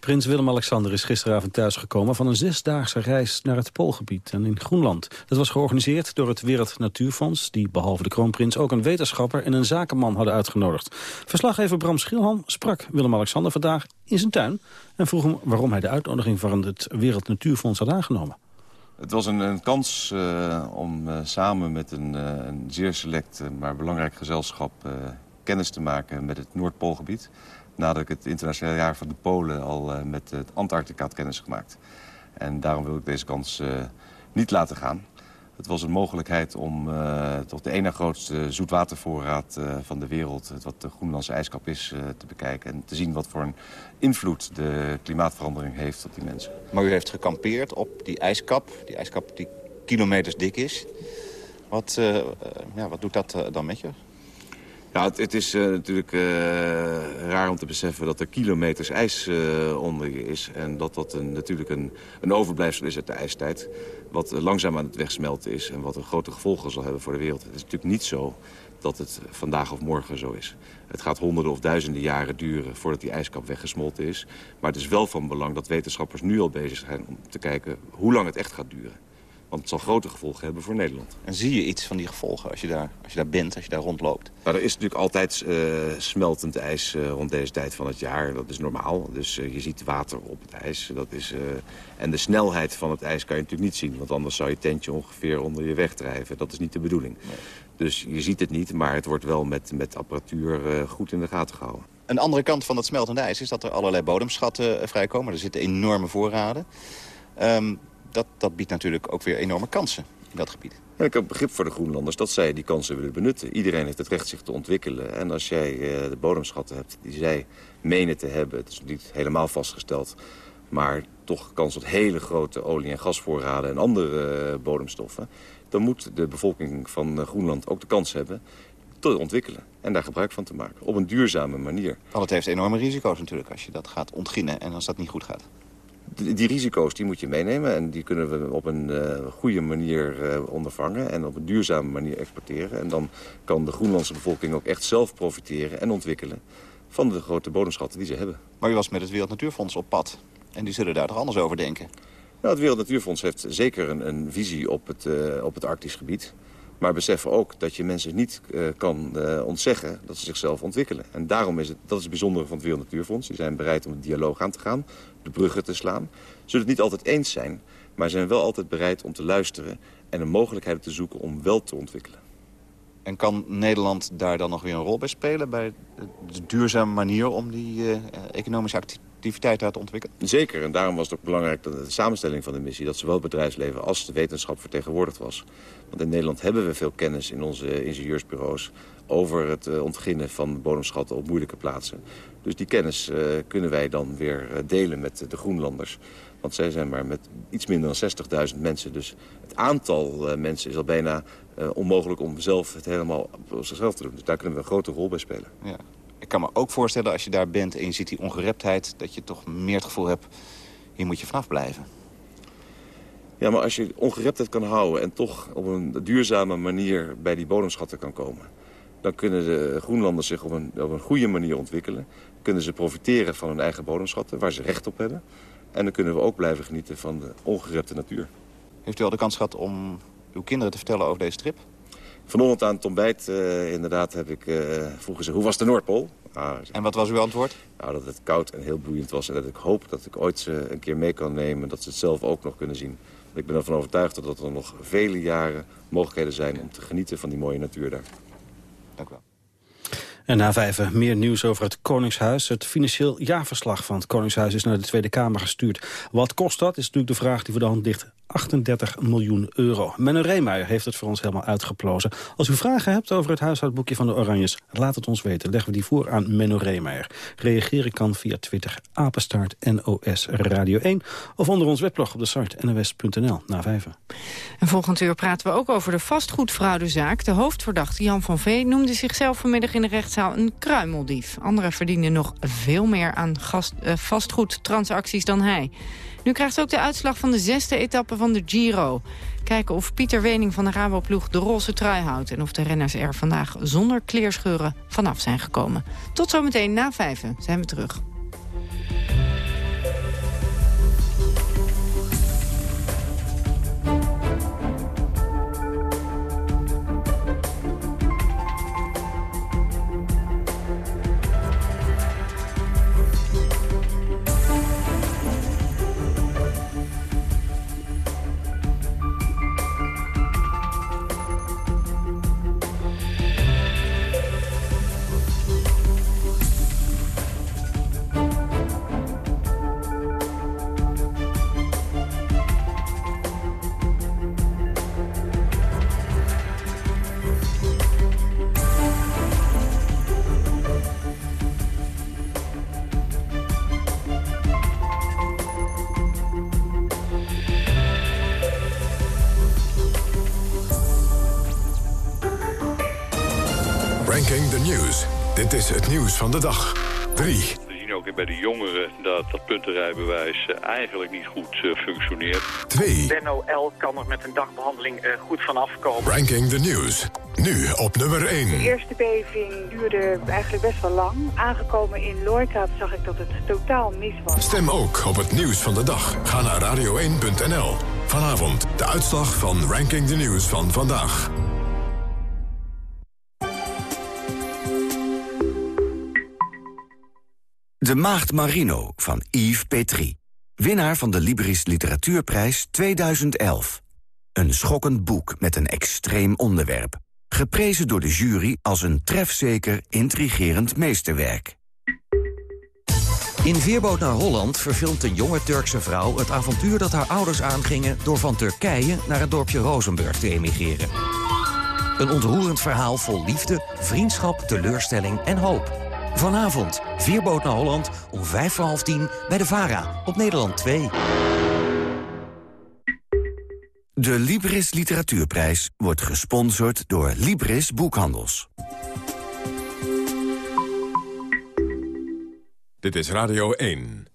Prins Willem-Alexander is gisteravond thuisgekomen van een zesdaagse reis naar het Poolgebied en in Groenland. Dat was georganiseerd door het Wereld Natuurfonds, die behalve de kroonprins ook een wetenschapper en een zakenman hadden uitgenodigd. Verslaggever Bram Schilhan sprak Willem-Alexander vandaag in zijn tuin en vroeg hem waarom hij de uitnodiging van het Wereld Natuurfonds had aangenomen. Het was een, een kans uh, om uh, samen met een, uh, een zeer select maar belangrijk gezelschap kennis te maken met het Noordpoolgebied nadat ik het internationale jaar van de Polen al uh, met het Antarctica had kennis gemaakt. En daarom wil ik deze kans uh, niet laten gaan. Het was een mogelijkheid om uh, toch de ene grootste zoetwatervoorraad van de wereld... wat de Groenlandse ijskap is, te bekijken. En te zien wat voor een invloed de klimaatverandering heeft op die mensen. Maar u heeft gekampeerd op die ijskap. Die ijskap die kilometers dik is. Wat, ja, wat doet dat dan met je? Ja, het, is uh, natuurlijk uh, raar om te beseffen dat er kilometers ijs uh, onder je is. En dat dat een, natuurlijk een, een overblijfsel is uit de ijstijd. Wat langzaam aan het wegsmelten is en wat een grote gevolgen zal hebben voor de wereld. Het is natuurlijk niet zo dat het vandaag of morgen zo is. Het gaat honderden of duizenden jaren duren voordat die ijskap weggesmolten is. Maar het is wel van belang dat wetenschappers nu al bezig zijn om te kijken hoe lang het echt gaat duren. Want het zal grote gevolgen hebben voor Nederland. En zie je iets van die gevolgen als je daar, als je daar bent, als je daar rondloopt? Nou, er is natuurlijk altijd uh, smeltend ijs uh, rond deze tijd van het jaar. Dat is normaal. Dus uh, je ziet water op het ijs. Dat is, en de snelheid van het ijs kan je natuurlijk niet zien. Want anders zou je tentje ongeveer onder je wegdrijven. Dat is niet de bedoeling. Nee. Dus je ziet het niet, maar het wordt wel met, met apparatuur goed in de gaten gehouden. Een andere kant van dat smeltende ijs is dat er allerlei bodemschatten vrijkomen. Er zitten enorme voorraden. Um, dat, dat biedt natuurlijk ook weer enorme kansen in dat gebied. En ik heb begrip voor de Groenlanders dat zij die kansen willen benutten. Iedereen heeft het recht zich te ontwikkelen. En als jij uh, de bodemschatten hebt die zij menen te hebben... het is niet helemaal vastgesteld... maar toch kans op hele grote olie- en gasvoorraden... en andere uh, bodemstoffen... dan moet de bevolking van uh, Groenland ook de kans hebben te ontwikkelen. En daar gebruik van te maken. Op een duurzame manier. Want het heeft enorme risico's natuurlijk als je dat gaat ontginnen... en als dat niet goed gaat die risico's die moet je meenemen en die kunnen we op een uh, goede manier uh, ondervangen en op een duurzame manier exporteren. En dan kan de Groenlandse bevolking ook echt zelf profiteren en ontwikkelen van de grote bodemschatten die ze hebben. Maar u was met het Wereld Natuurfonds op pad en die zullen daar toch anders over denken? Nou, het Wereld Natuurfonds heeft zeker een, een visie op het, uh, op het Arktisch gebied. Maar beseffen ook dat je mensen niet uh, kan uh, ontzeggen dat ze zichzelf ontwikkelen. En daarom is het, dat is het bijzondere van het Wereld Natuurfonds. Die zijn bereid om een dialoog aan te gaan, de bruggen te slaan. Zullen het niet altijd eens zijn, maar zijn wel altijd bereid om te luisteren... en een mogelijkheid te zoeken om wel te ontwikkelen. En kan Nederland daar dan nog weer een rol bij spelen... bij de duurzame manier om die uh, economische activiteit te ontwikkelen? Zeker, en daarom was het ook belangrijk dat de samenstelling van de missie... dat zowel het bedrijfsleven als de wetenschap vertegenwoordigd was. Want in Nederland hebben we veel kennis in onze ingenieursbureaus... over het uh, ontginnen van bodemschatten op moeilijke plaatsen. Dus die kennis uh, kunnen wij dan weer delen met de Groenlanders. Want zij zijn maar met iets minder dan 60.000 mensen. Dus het aantal uh, mensen is al bijna uh, onmogelijk om zelf het helemaal op zichzelf te doen. Dus daar kunnen we een grote rol bij spelen. Ja. Ik kan me ook voorstellen als je daar bent en je ziet die ongereptheid... dat je toch meer het gevoel hebt, hier moet je vanaf blijven. Ja, maar als je ongereptheid kan houden en toch op een duurzame manier bij die bodemschatten kan komen... dan kunnen de Groenlanders zich op een, op een goede manier ontwikkelen. Kunnen ze profiteren van hun eigen bodemschatten, waar ze recht op hebben. En dan kunnen we ook blijven genieten van de ongerepte natuur. Heeft u al de kans gehad om uw kinderen te vertellen over deze trip? Vanochtend aan het ontbijt, uh, inderdaad, heb ik uh, vroegen ze, hoe was de Noordpool? Ah, en wat was uw antwoord? Nou, dat het koud en heel boeiend was. En dat ik hoop dat ik ooit ze een keer mee kan nemen. Dat ze het zelf ook nog kunnen zien. Ik ben ervan overtuigd dat er nog vele jaren mogelijkheden zijn... om te genieten van die mooie natuur daar. Dank u wel. En na vijf meer nieuws over het Koningshuis. Het financieel jaarverslag van het Koningshuis is naar de Tweede Kamer gestuurd. Wat kost dat, is natuurlijk de vraag die voor de hand ligt. 38 miljoen euro. Menno Reemeijer heeft het voor ons helemaal uitgeplozen. Als u vragen hebt over het huishoudboekje van de Oranjes... laat het ons weten. Leggen we die voor aan Menno Reemeijer. Reageren kan via Twitter, apenstaart NOS Radio 1... of onder ons webblog op de site nws.nl na vijven. En volgend uur praten we ook over de vastgoedfraudezaak. De hoofdverdachte Jan van Vee noemde zichzelf vanmiddag in de rechtszaal een kruimeldief. Anderen verdienen nog veel meer aan uh, vastgoedtransacties dan hij. Nu krijgt ook de uitslag van de zesde etappe van de Giro. Kijken of Pieter Wening van de Raboploeg de roze trui houdt... en of de renners er vandaag zonder kleerscheuren vanaf zijn gekomen. Tot zometeen na vijven zijn we terug. Dit is het nieuws van de dag. 3. We zien ook bij de jongeren dat dat puntenrijbewijs eh, eigenlijk niet goed uh, functioneert. 2. Benno L. kan er met een dagbehandeling uh, goed van afkomen. Ranking the News. Nu op nummer 1. De eerste beving duurde eigenlijk best wel lang. Aangekomen in Looikaat zag ik dat het totaal mis was. Stem ook op het nieuws van de dag. Ga naar radio1.nl. Vanavond de uitslag van Ranking the News van vandaag. De Maagd Marino van Yves Petrie. Winnaar van de Libris Literatuurprijs 2011. Een schokkend boek met een extreem onderwerp. Geprezen door de jury als een trefzeker, intrigerend meesterwerk. In Veerboot naar Holland verfilmt een jonge Turkse vrouw... het avontuur dat haar ouders aangingen... door van Turkije naar het dorpje Rozenburg te emigreren. Een ontroerend verhaal vol liefde, vriendschap, teleurstelling en hoop. Vanavond, Veerboot naar Holland, om vijf voor half tien... bij de VARA, op Nederland 2. De Libris Literatuurprijs wordt gesponsord door Libris Boekhandels. Dit is Radio 1.